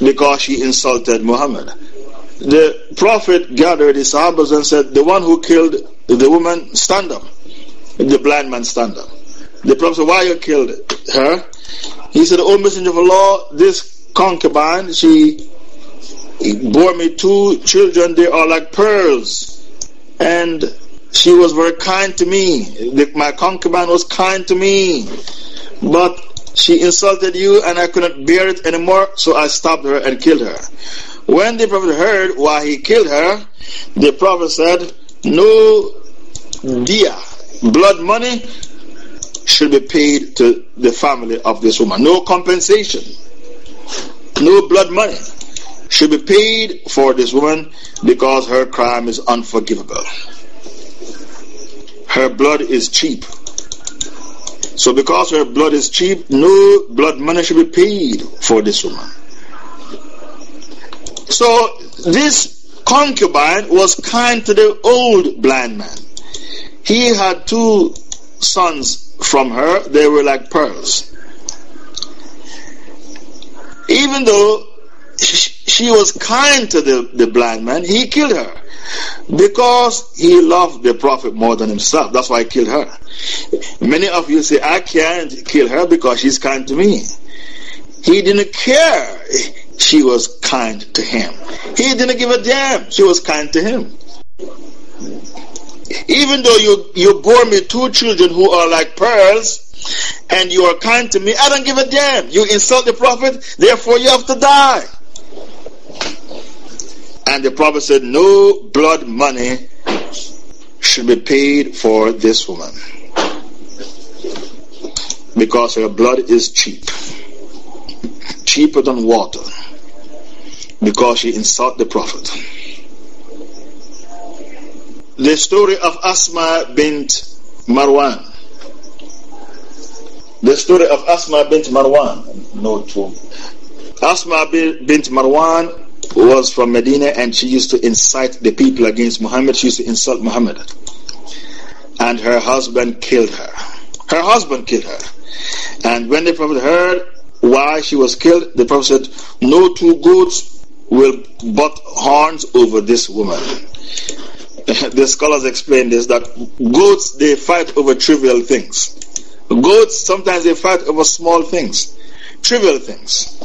because she insulted Muhammad. The Prophet gathered his sahabas and said, The one who killed the woman, stand up. The blind man, stand up. The Prophet said, Why you killed her? He said, O Messenger of Allah, this concubine, she bore me two children, they are like pearls. And she was very kind to me. My concubine was kind to me. But she insulted you and I couldn't bear it anymore, so I stopped her and killed her. When the Prophet heard why he killed her, the Prophet said, No dia, blood money, should be paid to the family of this woman. No compensation no blood money should be paid for this woman because her crime is unforgivable. Her blood is cheap. So because her blood is cheap, no blood money should be paid for this woman. So this concubine was kind to the old blind man. He had two sons from her, they were like pearls. Even though she was kind to the, the blind man, he killed her because he loved the prophet more than himself. That's why he killed her. Many of you say, I can't kill her because she's kind to me. He didn't care she was kind to him. He didn't give a damn she was kind to him. Even though you, you bore me two children who are like pearls, and you are kind to me, I don't give a damn. You insult the Prophet, therefore you have to die. And the Prophet said, No blood money should be paid for this woman because her blood is cheap, cheaper than water, because she insulted the Prophet. The story of Asma bint Marwan the story of Asma bint Marwan. No two. Asma bint Marwan was from Medina and she used to incite the people against Muhammad. She used to insult Muhammad. And her husband killed her. Her husband killed her. And when the Prophet heard why she was killed, the Prophet said, No two goats will butt horns over this woman. (laughs) the scholars explain this that goats they fight over trivial things. Goats, sometimes they fight over small things, trivial things.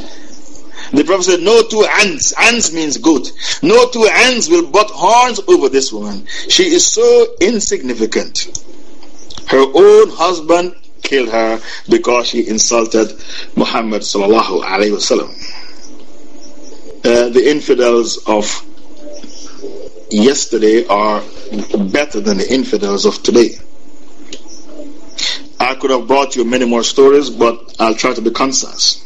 The Prophet said, No two ants, ants means goat, no two ants will butt horns over this woman. She is so insignificant. Her own husband killed her because she insulted Muhammad. Uh, the infidels of yesterday are better than the infidels of today. I could have brought you many more stories, but I'll try to be concise.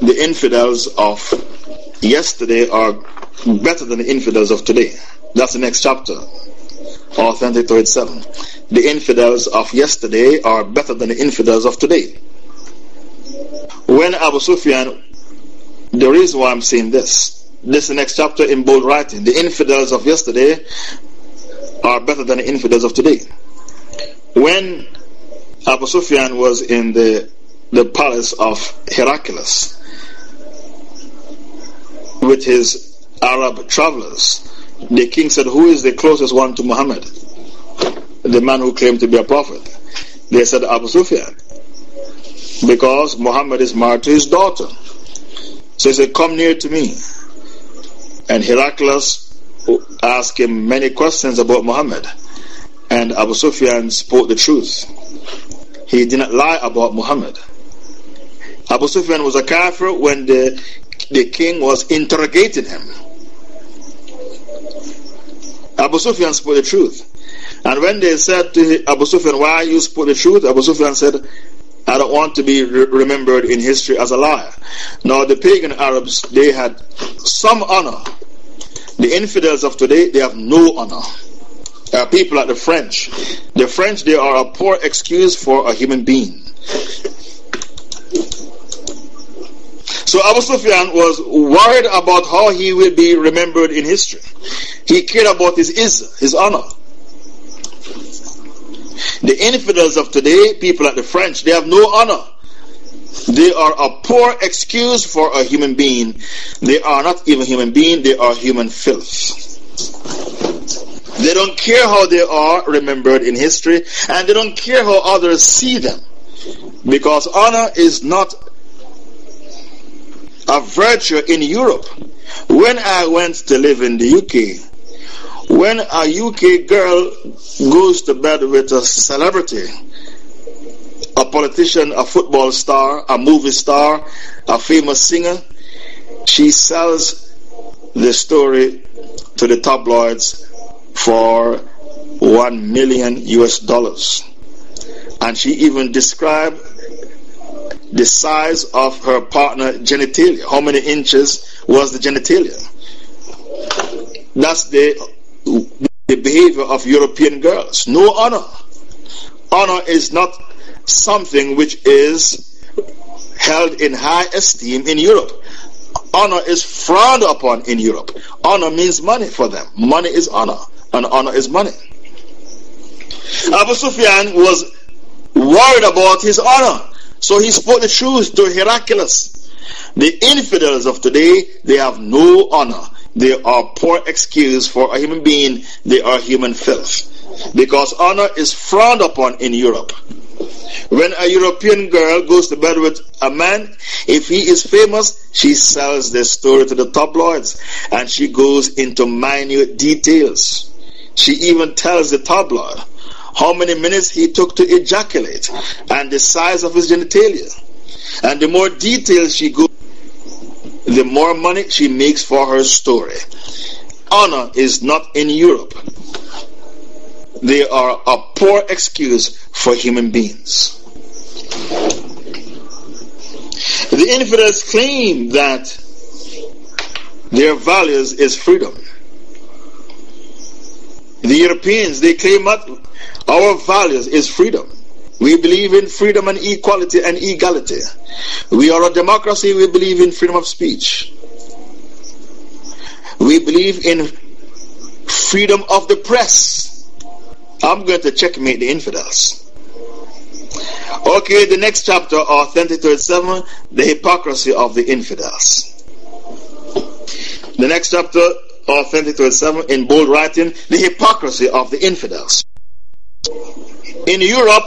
The infidels of yesterday are better than the infidels of today. That's the next chapter. Authentic 37. The infidels of yesterday are better than the infidels of today. When Abu Sufyan, the reason why I'm saying this, this is the next chapter in bold writing. The infidels of yesterday are better than the infidels of today. When Abu Sufyan was in the, the palace of Heraclius with his Arab travelers, the king said, Who is the closest one to Muhammad? The man who claimed to be a prophet. They said, Abu Sufyan. Because Muhammad is married to his daughter. So he said, Come near to me. And Heraclius asked him many questions about Muhammad. And Abu Sufyan spoke the truth. He did not lie about Muhammad. Abu Sufyan was a kafir when the, the king was interrogating him. Abu Sufyan spoke the truth. And when they said to Abu Sufyan, Why you spoke the truth? Abu Sufyan said, I don't want to be re remembered in history as a liar. Now, the pagan Arabs, they had some honor. The infidels of today, they have no honor. Uh, people like the French. The French, they are a poor excuse for a human being. So Abu Sufyan was worried about how he will be remembered in history. He cared about his izz, his honor. The infidels of today, people like the French, they have no honor. They are a poor excuse for a human being. They are not even human being, they are human filth. They don't care how they are remembered in history, and they don't care how others see them. Because honor is not a virtue in Europe. When I went to live in the UK, when a UK girl goes to bed with a celebrity, a politician, a football star, a movie star, a famous singer, she sells the story to the tabloids for one million US dollars. And she even described the size of her partner genitalia. How many inches was the genitalia? That's the the behavior of European girls. No honor. Honor is not something which is held in high esteem in Europe. Honor is frowned upon in Europe. Honor means money for them. Money is honor, and honor is money. Abu Sufyan was worried about his honor, so he spoke the truth to Heraclius. The infidels of today, they have no honor. They are poor excuse for a human being. They are human filth. Because honor is frowned upon in Europe. When a European girl goes to bed with a man, if he is famous, she sells the story to the tabloids and she goes into minute details. She even tells the tabloid how many minutes he took to ejaculate and the size of his genitalia. And the more details she goes the more money she makes for her story. Honor is not in Europe. They are a poor excuse for human beings. The infidels claim that their values is freedom. The Europeans, they claim that our values is freedom. We believe in freedom and equality and equality. We are a democracy, we believe in freedom of speech. We believe in freedom of the press. I'm going to checkmate the infidels. Okay, the next chapter, Authentic 37, the hypocrisy of the infidels. The next chapter, Authentic 37, in bold writing, the hypocrisy of the infidels. In Europe,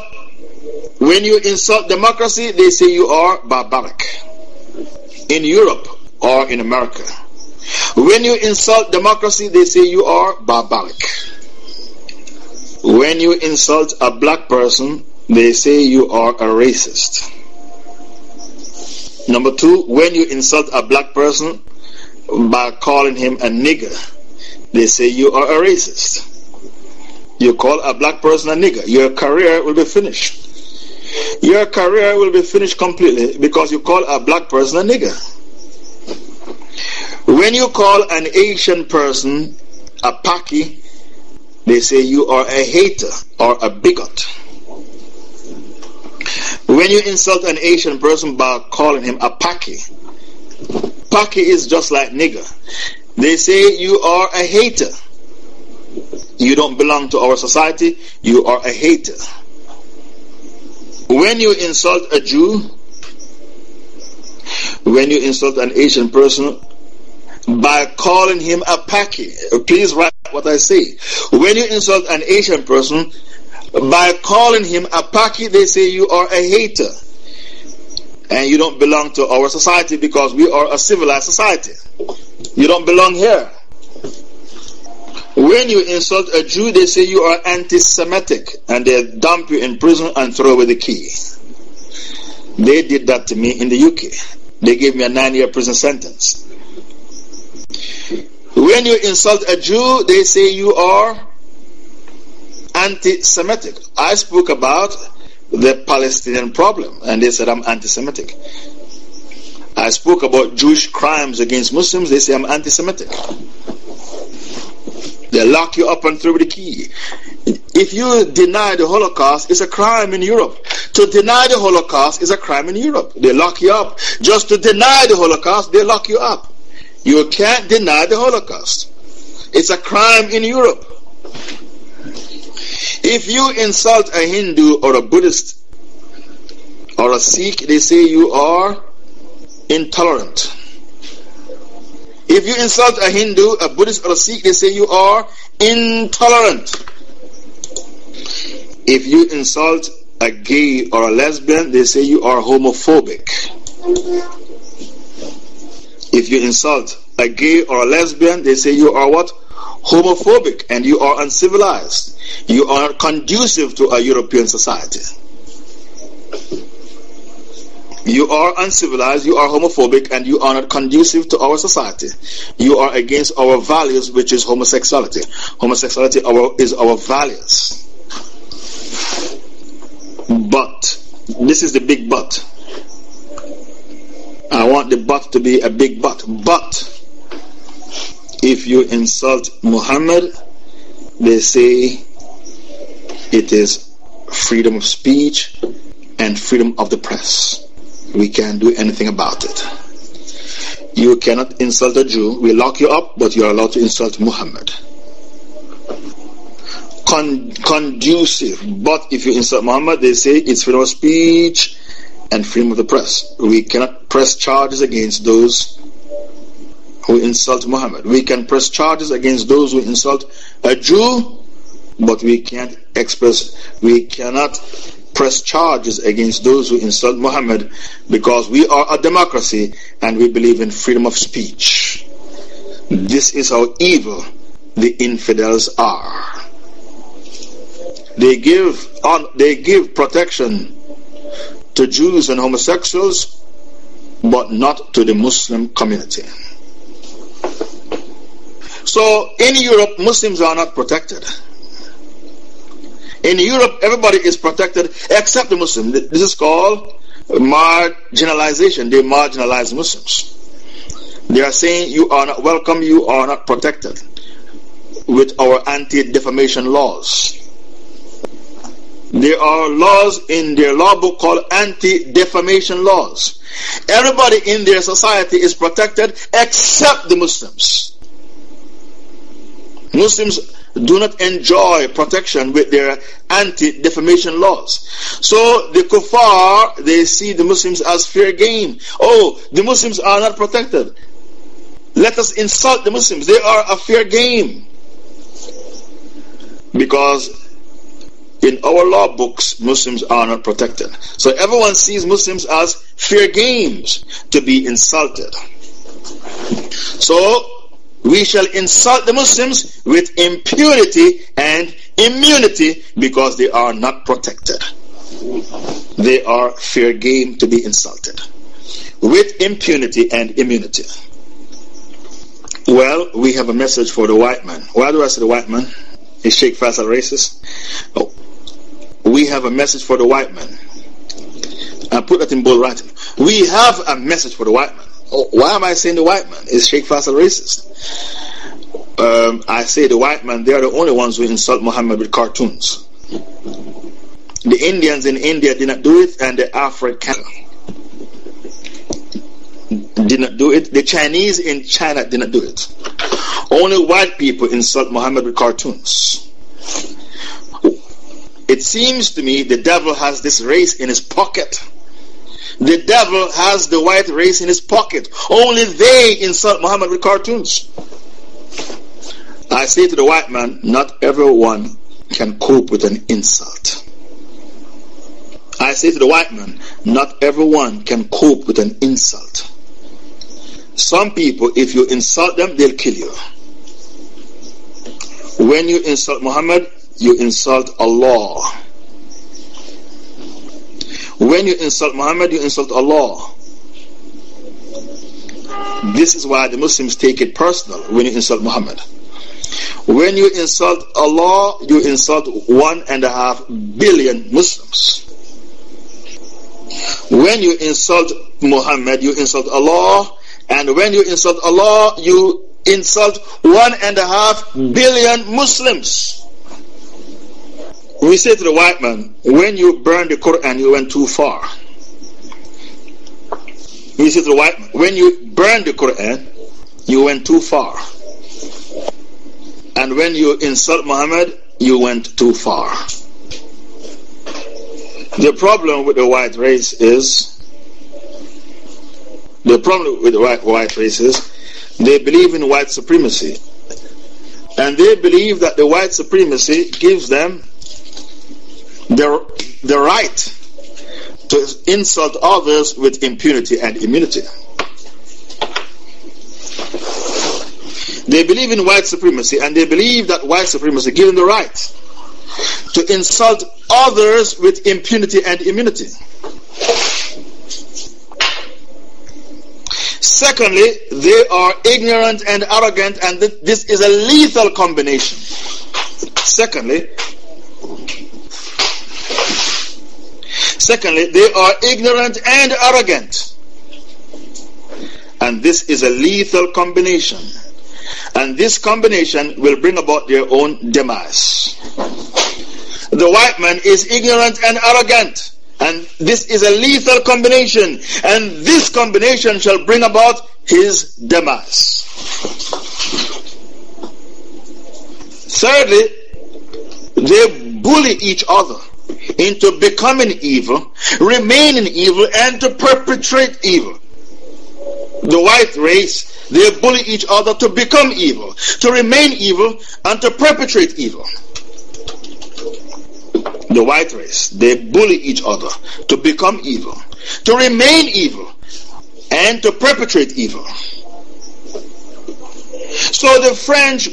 when you insult democracy, they say you are barbaric. In Europe or in America. When you insult democracy, they say you are barbaric. When you insult a black person, they say you are a racist. Number two, when you insult a black person by calling him a nigger, they say you are a racist. You call a black person a nigger, your career will be finished. Your career will be finished completely because you call a black person a nigger. When you call an Asian person a paki, they say you are a hater or a bigot. When you insult an Asian person by calling him a paki, paki is just like nigger. They say you are a hater. You don't belong to our society, you are a hater. When you insult a Jew, when you insult an Asian person by calling him a paki, please write what I say. When you insult an Asian person by calling him a paki, they say you are a hater. And you don't belong to our society because we are a civilized society. You don't belong here. When you insult a Jew, they say you are anti Semitic and they dump you in prison and throw away the key. They did that to me in the UK. They gave me a nine year prison sentence. When you insult a Jew, they say you are anti Semitic. I spoke about the Palestinian problem and they said I'm anti Semitic. I spoke about Jewish crimes against Muslims, they say I'm anti Semitic. They lock you up and throw the key. If you deny the Holocaust, it's a crime in Europe. To deny the Holocaust is a crime in Europe. They lock you up. Just to deny the Holocaust, they lock you up. You can't deny the Holocaust. It's a crime in Europe. If you insult a Hindu or a Buddhist or a Sikh, they say you are intolerant. If you insult a Hindu, a Buddhist, or a Sikh, they say you are intolerant. If you insult a gay or a lesbian, they say you are homophobic. If you insult a gay or a lesbian, they say you are what? Homophobic and you are uncivilized. You are conducive to a European society. You are uncivilized, you are homophobic, and you are not conducive to our society. You are against our values, which is homosexuality. Homosexuality is our values. But, this is the big but. I want the but to be a big but. But, if you insult Muhammad, they say it is freedom of speech and freedom of the press. We can't do anything about it. You cannot insult a Jew. We lock you up, but you are allowed to insult Muhammad. Con- conducive. But if you insult Muhammad, they say it's freedom of speech and freedom of the press. We cannot press charges against those who insult Muhammad. We can press charges against those who insult a Jew, but we can't express, we cannot press charges against those who insult Muhammad because we are a democracy and we believe in freedom of speech. This is how evil the infidels are. They give on, they give protection to Jews and homosexuals, but not to the Muslim community. So in Europe, Muslims are not protected. In Europe, everybody is protected except the Muslim. This is called marginalization. They marginalize Muslims. They are saying you are not welcome, you are not protected with our anti-defamation laws. There are laws in their law book called anti-defamation laws. Everybody in their society is protected except the Muslims. Muslims do not enjoy protection with their anti-defamation laws. So the kuffar, they see the Muslims as fair game. Oh, the Muslims are not protected. Let us insult the Muslims. They are a fair game. Because in our law books, Muslims are not protected. So everyone sees Muslims as fair games to be insulted. So we shall insult the Muslims with impunity and immunity because they are not protected. they are fair game to be insulted with impunity and immunity. Well, we have a message for the white man. Why do I say the white man? Is Sheikh Faisal racist? Oh. We have a message for the white man. I put that in bold writing. We have a message for the white man. Oh, why am I saying the white man? Is Sheikh Faisal racist? Um, I say the white man, they are the only ones who insult Muhammad with cartoons. The Indians in India did not do it, and the African did not do it. The Chinese in China did not do it. Only white people insult Muhammad with cartoons. It seems to me the devil has this race in his pocket. The devil has the white race in his pocket. Only they insult Muhammad with cartoons. I say to the white man, not everyone can cope with an insult. I say to the white man, not everyone can cope with an insult. Some people, if you insult them, they'll kill you. When you insult Muhammad, you insult Allah. When you insult Muhammad, you insult Allah. This is why the Muslims take it personal when you insult Muhammad. When you insult Allah, you insult one and a half billion Muslims. When you insult Muhammad, you insult Allah, and when you insult Allah, you insult one and a half billion Muslims. We say to the white man, when you burn the Quran, you went too far. We say to the white man, when you burn the Quran, you went too far. And when you insult Muhammad, you went too far. The problem with the white race is the problem with the white, white race is they believe in white supremacy. And they believe that the white supremacy gives them the, the right to insult others with impunity and immunity. They believe in white supremacy and they believe that white supremacy gives them the right to insult others with impunity and immunity. Secondly, they are ignorant and arrogant, and this is a lethal combination. Secondly, secondly, they are ignorant and arrogant, and this is a lethal combination. And this combination will bring about their own demise. The white man is ignorant and arrogant. And this is a lethal combination. And this combination shall bring about his demise. Thirdly, they bully each other into becoming evil, remaining evil, and to perpetrate evil. The white race, they bully each other to become evil, to remain evil, and to perpetrate evil the white race, they bully each other to become evil, to remain evil, and to perpetrate evil. So the French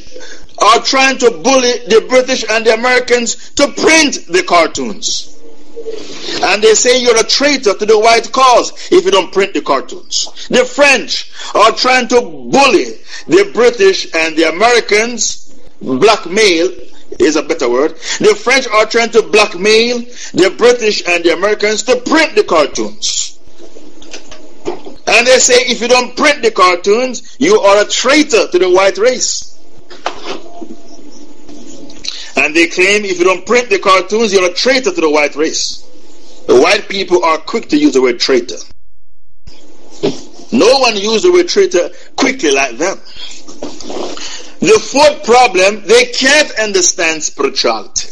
are trying to bully the British and the Americans to print the cartoons. And they say you're a traitor to the white cause if you don't print the cartoons. The French are trying to bully the British and the Americans, blackmail is a better word. The French are trying to blackmail the British and the Americans to print the cartoons. And they say if you don't print the cartoons, you are a traitor to the white race. And they claim if you don't print the cartoons, you're a traitor to the white race. The white people are quick to use the word traitor. No one used the word traitor quickly like them. The fourth problem, they can't understand spirituality.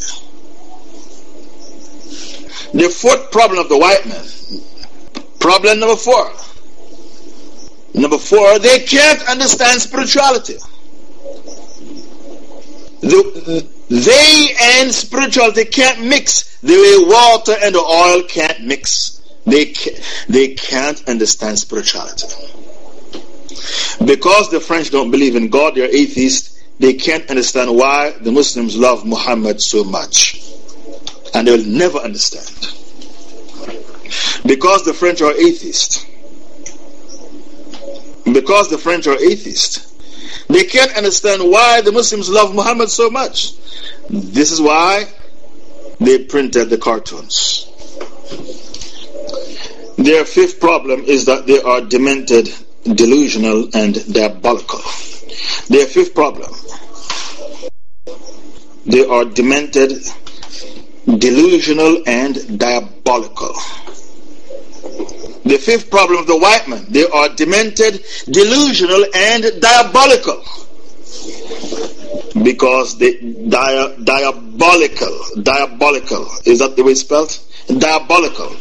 The fourth problem of the white man. Problem number four. Number four, they can't understand spirituality. The, they and spirituality can't mix the way water and oil can't mix. They, they can't understand spirituality. Because the French don't believe in God, they're atheists, they can't understand why the Muslims love Muhammad so much. And they will never understand. Because the French are atheists. Because the French are atheists. They can't understand why the Muslims love Muhammad so much. This is why they printed the cartoons. Their fifth problem is that they are demented, delusional, and diabolical. Their fifth problem they are demented, delusional, and diabolical. The fifth problem of the white man, they are demented, delusional, and diabolical. Because dia, diabolical, diabolical. Is that the way it's spelled? Diabolical.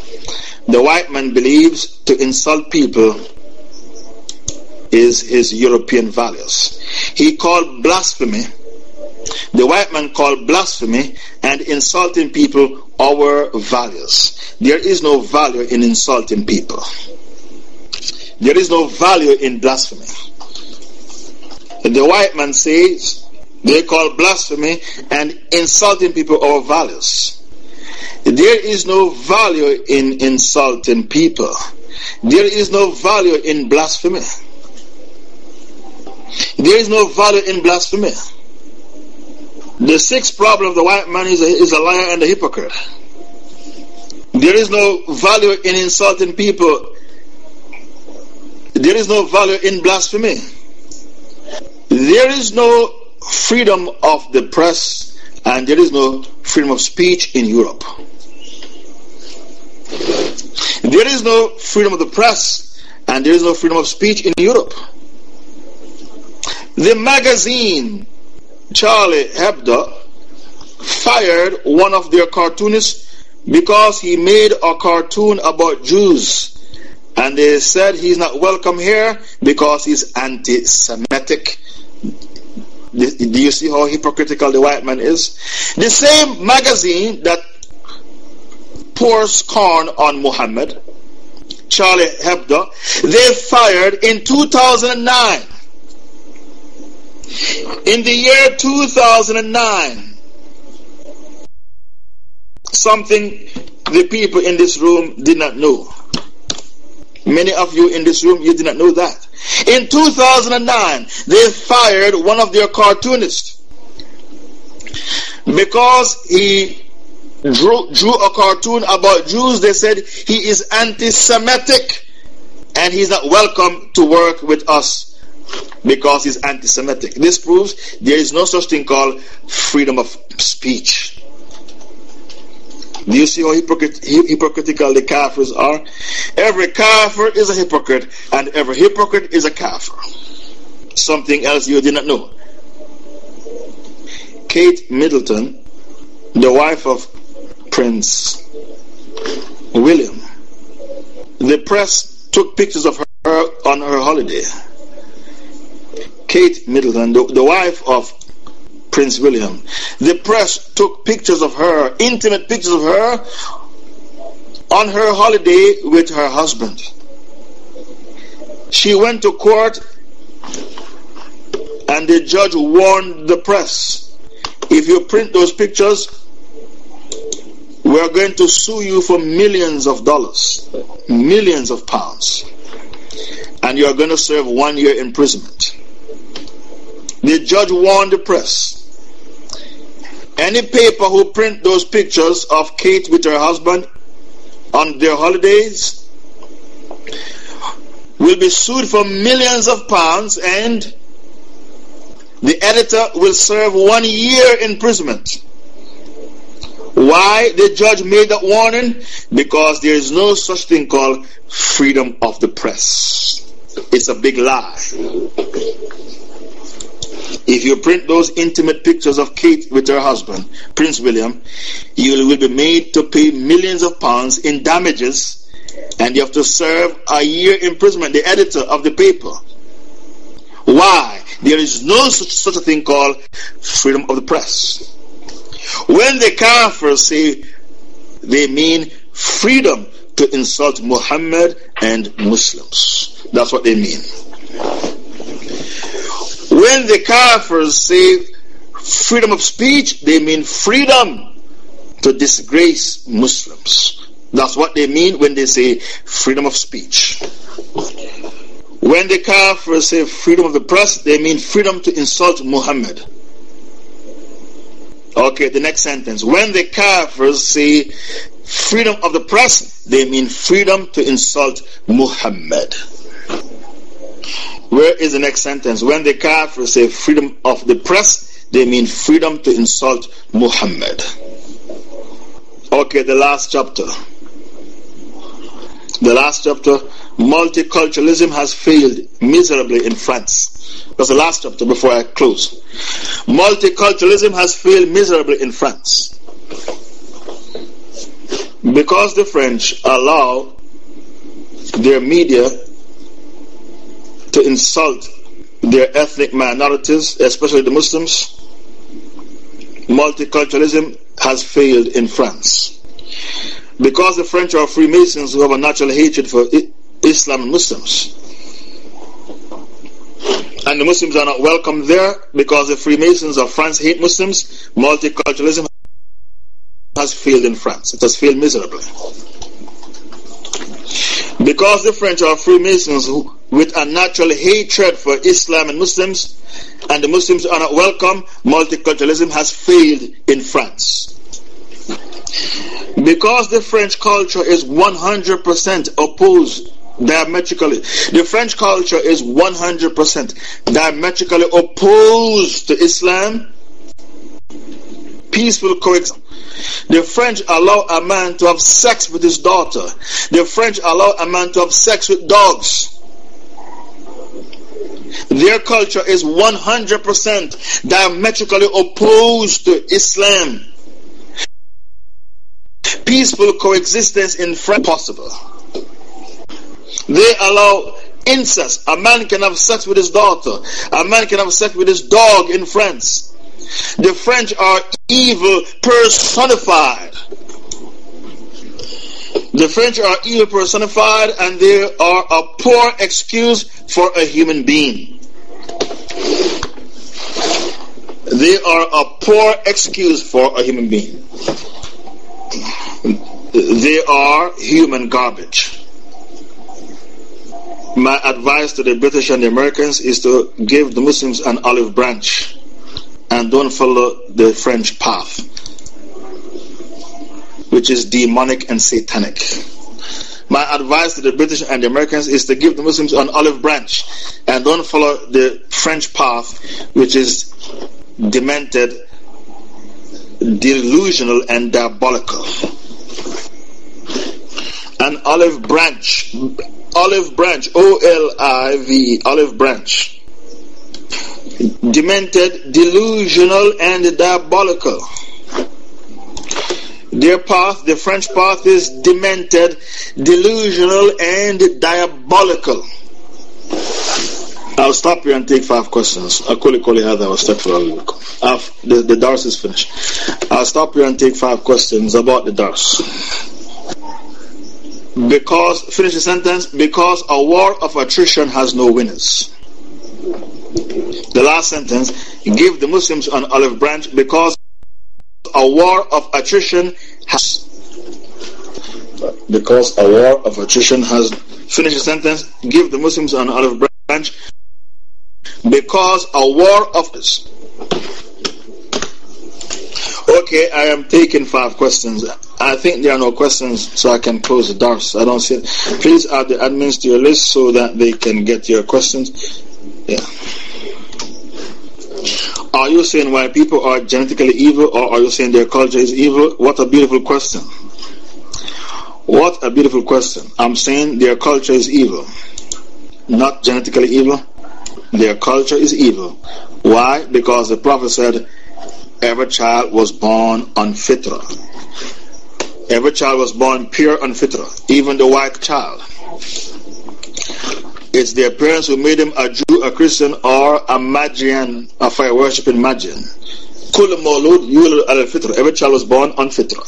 The white man believes to insult people is his European values. He called blasphemy the white man called blasphemy and insulting people our values. There is no value in insulting people. There is no value in blasphemy. The white man says they call blasphemy and insulting people our values. There is no value in insulting people. There is no value in blasphemy. There is no value in blasphemy. The sixth problem of the white man is a, is a liar and a hypocrite. There is no value in insulting people. There is no value in blasphemy. There is no freedom of the press and there is no freedom of speech in Europe. There is no freedom of the press and there is no freedom of speech in Europe. The magazine Charlie Hebdo fired one of their cartoonists because he made a cartoon about Jews. And they said he's not welcome here because he's anti Semitic. Do you see how hypocritical the white man is? The same magazine that pours corn on Muhammad, Charlie Hebdo, they fired in 2009 in the year 2009, something the people in this room did not know. Many of you in this room, you did not know that. In 2009, they fired one of their cartoonists because he drew, drew a cartoon about Jews. They said he is anti Semitic and he's not welcome to work with us because he's anti Semitic. This proves there is no such thing called freedom of speech. Do you see how hypocrit- hypocritical the kafirs are? Every kafir is a hypocrite, and every hypocrite is a kafir. Something else you did not know. Kate Middleton, the wife of Prince William, the press took pictures of her on her holiday. Kate Middleton, the, the wife of Prince William. The press took pictures of her, intimate pictures of her, on her holiday with her husband. She went to court and the judge warned the press if you print those pictures, we're going to sue you for millions of dollars, millions of pounds, and you're going to serve one year imprisonment. The judge warned the press. Any paper who print those pictures of Kate with her husband on their holidays will be sued for millions of pounds and the editor will serve one year imprisonment. Why the judge made that warning? Because there is no such thing called freedom of the press. It's a big lie. If you print those intimate pictures of Kate with her husband, Prince William, you will be made to pay millions of pounds in damages and you have to serve a year imprisonment, the editor of the paper. Why? There is no such, such a thing called freedom of the press. When the Kafirs say they mean freedom to insult Muhammad and Muslims. That's what they mean. When the Kafirs say freedom of speech, they mean freedom to disgrace Muslims. That's what they mean when they say freedom of speech. When the Kafirs say freedom of the press, they mean freedom to insult Muhammad. Okay, the next sentence. When the Kafirs say freedom of the press, they mean freedom to insult Muhammad. Where is the next sentence? When the Kafirs say freedom of the press, they mean freedom to insult Muhammad. Okay, the last chapter. The last chapter, multiculturalism has failed miserably in France. That's the last chapter before I close. Multiculturalism has failed miserably in France. Because the French allow their media to insult their ethnic minorities, especially the Muslims, multiculturalism has failed in France. Because the French are Freemasons who have a natural hatred for Islam and Muslims. And the Muslims are not welcome there because the Freemasons of France hate Muslims. Multiculturalism has failed in France. It has failed miserably. Because the French are Freemasons who, with a natural hatred for Islam and Muslims, and the Muslims are not welcome, multiculturalism has failed in France. Because the French culture is 100% opposed diametrically, the French culture is 100% diametrically opposed to Islam, peaceful coexistence. The French allow a man to have sex with his daughter. The French allow a man to have sex with dogs. Their culture is 100% diametrically opposed to Islam. Peaceful coexistence in France possible. They allow incest. A man can have sex with his daughter. A man can have sex with his dog in France. The French are evil personified. The French are evil personified and they are a poor excuse for a human being. They are a poor excuse for a human being. They are human garbage. My advice to the British and the Americans is to give the Muslims an olive branch and don't follow the French path, which is demonic and satanic. My advice to the British and the Americans is to give the Muslims an olive branch and don't follow the French path, which is demented, delusional, and diabolical. An olive branch, olive branch, O L I V, olive branch demented, delusional, and diabolical. Their path, the French path, is demented, delusional, and diabolical. I'll stop here and take five questions. The, the dars is finished. I'll stop here and take five questions about the dars. Because, finish the sentence, because a war of attrition has no winners. The last sentence, give the Muslims an olive branch because a war of attrition has because a war of attrition has finished the sentence, give the Muslims an olive branch because a war of this. Okay, I am taking five questions. I think there are no questions, so I can close the doors I don't see. Please add the admins to your list so that they can get your questions. Yeah. Are you saying white people are genetically evil or are you saying their culture is evil? What a beautiful question. What a beautiful question. I'm saying their culture is evil. Not genetically evil. Their culture is evil. Why? Because the Prophet said, every child was born on fitra. Every child was born pure on fitra, even the white child. It's their parents who made him a Jew, a Christian, or a Magian, a fire worshipping Magian. Kul Maulud Yulul al. Every child was born on Fitra.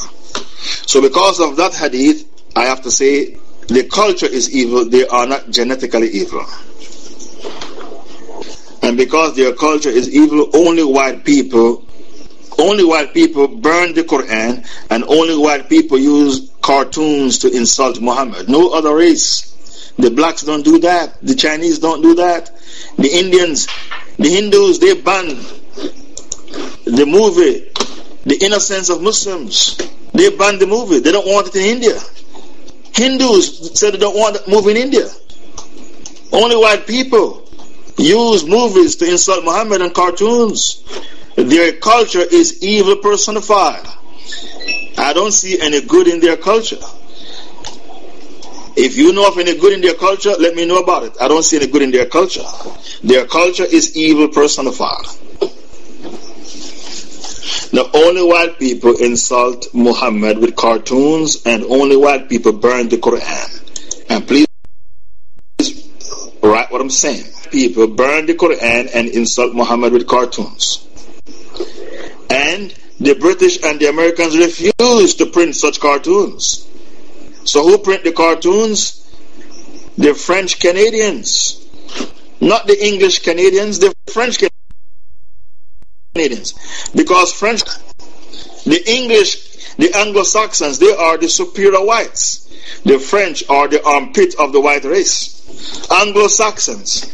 So, because of that hadith, I have to say the culture is evil, they are not genetically evil. And because their culture is evil, only white people only white people burn the Quran and only white people use cartoons to insult Muhammad. No other race. The blacks don't do that. The Chinese don't do that. The Indians, the Hindus, they ban the movie, The Innocence of Muslims. They ban the movie. They don't want it in India. Hindus said they don't want the movie in India. Only white people use movies to insult Muhammad and cartoons. Their culture is evil personified. I don't see any good in their culture. If you know of any good in their culture, let me know about it. I don't see any good in their culture. Their culture is evil personified. Now, only white people insult Muhammad with cartoons, and only white people burn the Quran. And please write what I'm saying. People burn the Quran and insult Muhammad with cartoons. And the British and the Americans refuse to print such cartoons. So who print the cartoons? The French Canadians. Not the English Canadians, the French Canadians. Because French, the English, the Anglo-Saxons, they are the superior whites. The French are the armpit of the white race. Anglo-Saxons,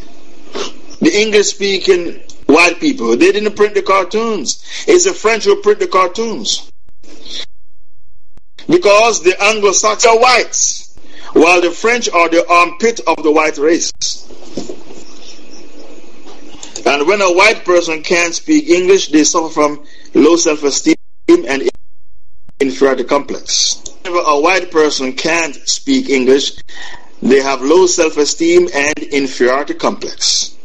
the English-speaking white people, they didn't print the cartoons. It's the French who print the cartoons. Because the Anglo-Saxons are whites, while the French are the armpit of the white race. And when a white person can't speak English, they suffer from low self-esteem and inferiority complex. If a white person can't speak English, they have low self-esteem and inferiority complex.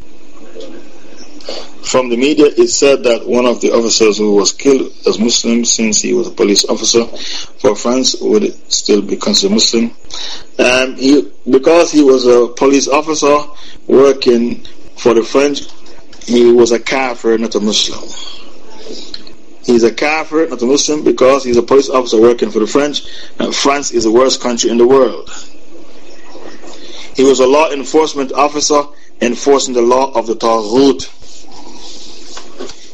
From the media, it said that one of the officers who was killed as Muslim, since he was a police officer for France, would still be considered Muslim. Um, he, because he was a police officer working for the French, he was a kafir, not a Muslim. He's a kafir, not a Muslim, because he's a police officer working for the French, and France is the worst country in the world. He was a law enforcement officer enforcing the law of the Taghut.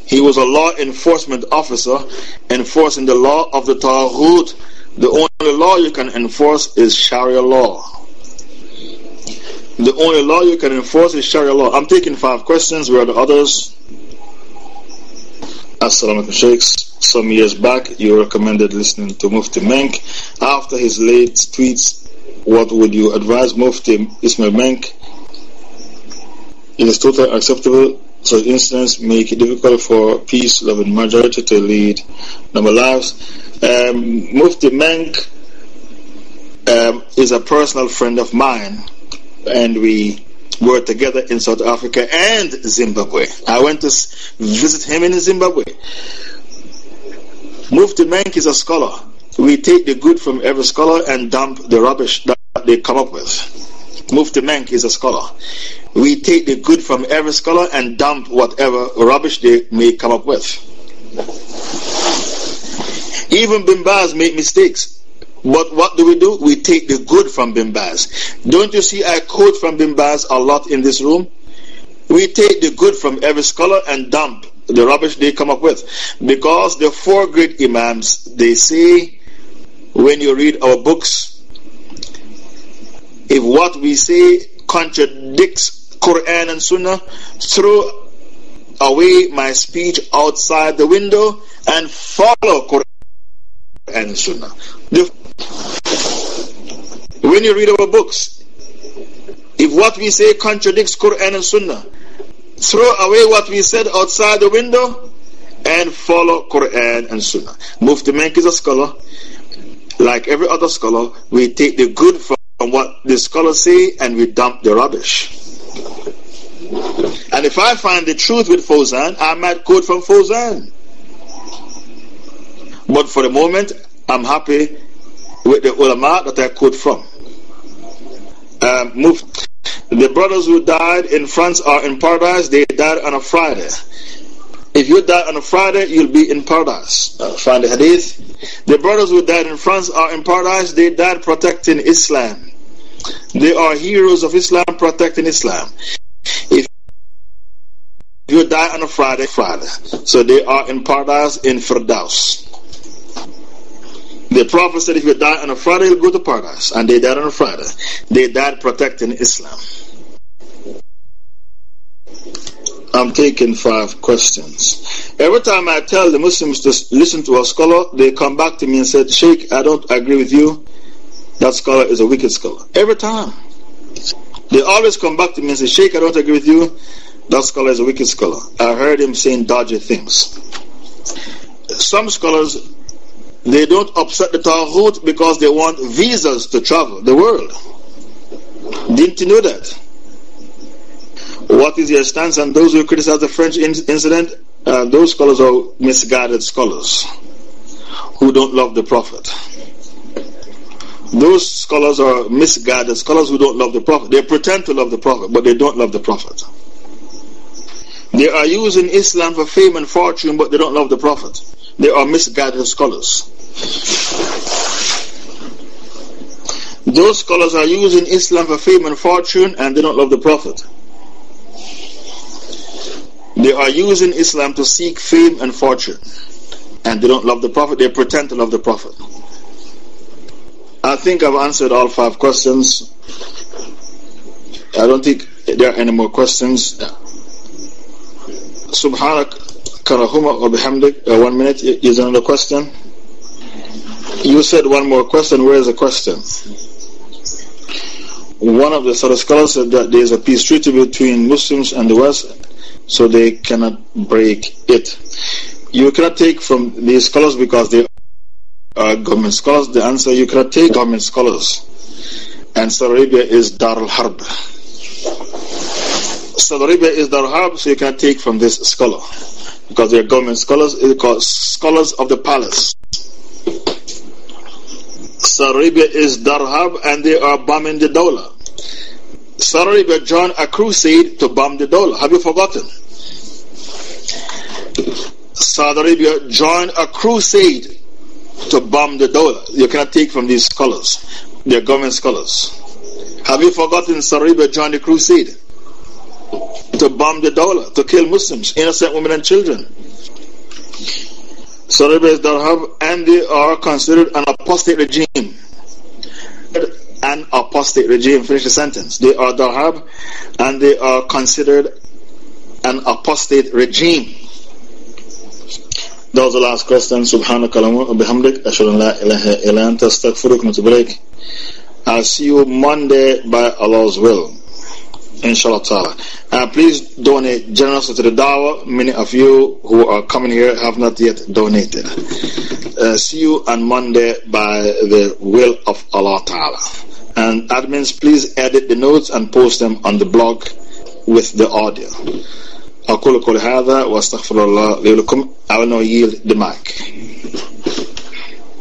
He was a law enforcement officer enforcing the law of the Taghut. The only law you can enforce is Sharia law. The only law you can enforce is Sharia law. I'm taking five questions. Where are the others? Assalamu alaikum, Sheikhs. Some years back, you recommended listening to Mufti Menk. After his late tweets, what would you advise Mufti Ismail Menk? It is totally acceptable such incidents make it difficult for peace-loving majority to lead normal lives. Um, Mufti Menk um, is a personal friend of mine, and we were together in South Africa and Zimbabwe. I went to visit him in Zimbabwe. Mufti Menk is a scholar. We take the good from every scholar and dump the rubbish that they come up with. Mufti Menk is a scholar. We take the good from every scholar and dump whatever rubbish they may come up with. Even Bin Baz make mistakes. But what do we do? We take the good from Bin Baz. Don't you see I quote from Bin Baz a lot in this room? We take the good from every scholar and dump the rubbish they come up with. Because the four great Imams, they say, when you read our books, if what we say contradicts Quran and Sunnah, throw away my speech outside the window and follow Quran and Sunnah. When you read our books, if what we say contradicts Quran and Sunnah, throw away what we said outside the window and follow Quran and Sunnah. Mufti Menk is a scholar. Like every other scholar, we take the good from what the scholars say and we dump the rubbish. And if I find the truth with Fozan, I might quote from Fozan. But for the moment, I'm happy with the ulama that I quote from. Um, the brothers who died in France are in paradise. They died on a Friday. If you die on a Friday, you'll be in paradise. Uh, find the hadith. The brothers who died in France are in paradise. They died protecting Islam. They are heroes of Islam protecting Islam. If you die on a Friday, Friday. So they are in paradise in Firdaus. The Prophet said if you die on a Friday, you'll go to paradise. And they died on a Friday. They died protecting Islam. I'm taking five questions. Every time I tell the Muslims to listen to a scholar, they come back to me and said, Sheikh, I don't agree with you. That scholar is a wicked scholar. Every time. They always come back to me and say, Sheikh, I don't agree with you. That scholar is a wicked scholar. I heard him saying dodgy things. Some scholars, they don't upset the Taghut because they want visas to travel the world. Didn't you know that? What is your stance on those who criticize the French incident? Those scholars are misguided scholars who don't love the Prophet. Those scholars are misguided scholars who don't love the Prophet. They pretend to love the Prophet, but they don't love the Prophet. They are using Islam for fame and fortune, but they don't love the Prophet. They are misguided scholars. Those scholars are using Islam for fame and fortune, and they don't love the Prophet. They are using Islam to seek fame and fortune, and they don't love the Prophet. They pretend to love the Prophet. I think I've answered all five questions. I don't think there are any more questions. Subhanak Karahuma or Bihamdik, uh, one minute, is another question? You said one more question, where is the question? One of the sort scholars said that there is a peace treaty between Muslims and the West, so they cannot break it. You cannot take from these scholars because they are government scholars. The answer you cannot take government scholars. And Saudi Arabia is Dar al Harb. Saudi Arabia is Dar al Harb, so you can take from this scholar. Because they are government scholars, scholars of the palace. Saudi Arabia is Dar al Harb and they are bombing the Dawla. Saudi Arabia joined a crusade to bomb the Dawla. Have you forgotten? Saudi Arabia joined a crusade to bomb the Dawla. You cannot take from these scholars. They are government scholars. Have you forgotten Arabia joined the crusade? to bomb the Dawla, to kill Muslims, innocent women and children. Arabia is Darhab, and they are considered an apostate regime. An apostate regime, finish the sentence. They are Darhab, and they are considered an apostate regime. That was the last question. Subhanak wa bihamdik. Ashhadu la ilaha illa anta astaghfiruka I'll see you Monday by Allah's will inshallah. Uh, please donate generously to the dawah. Many of you who are coming here have not yet donated. Uh, see you on Monday by the will of Allah ta'ala. And admins, please edit the notes and post them on the blog with the audio. أقول كل هذا وأستغفر الله لي ولكم. على نويل دماك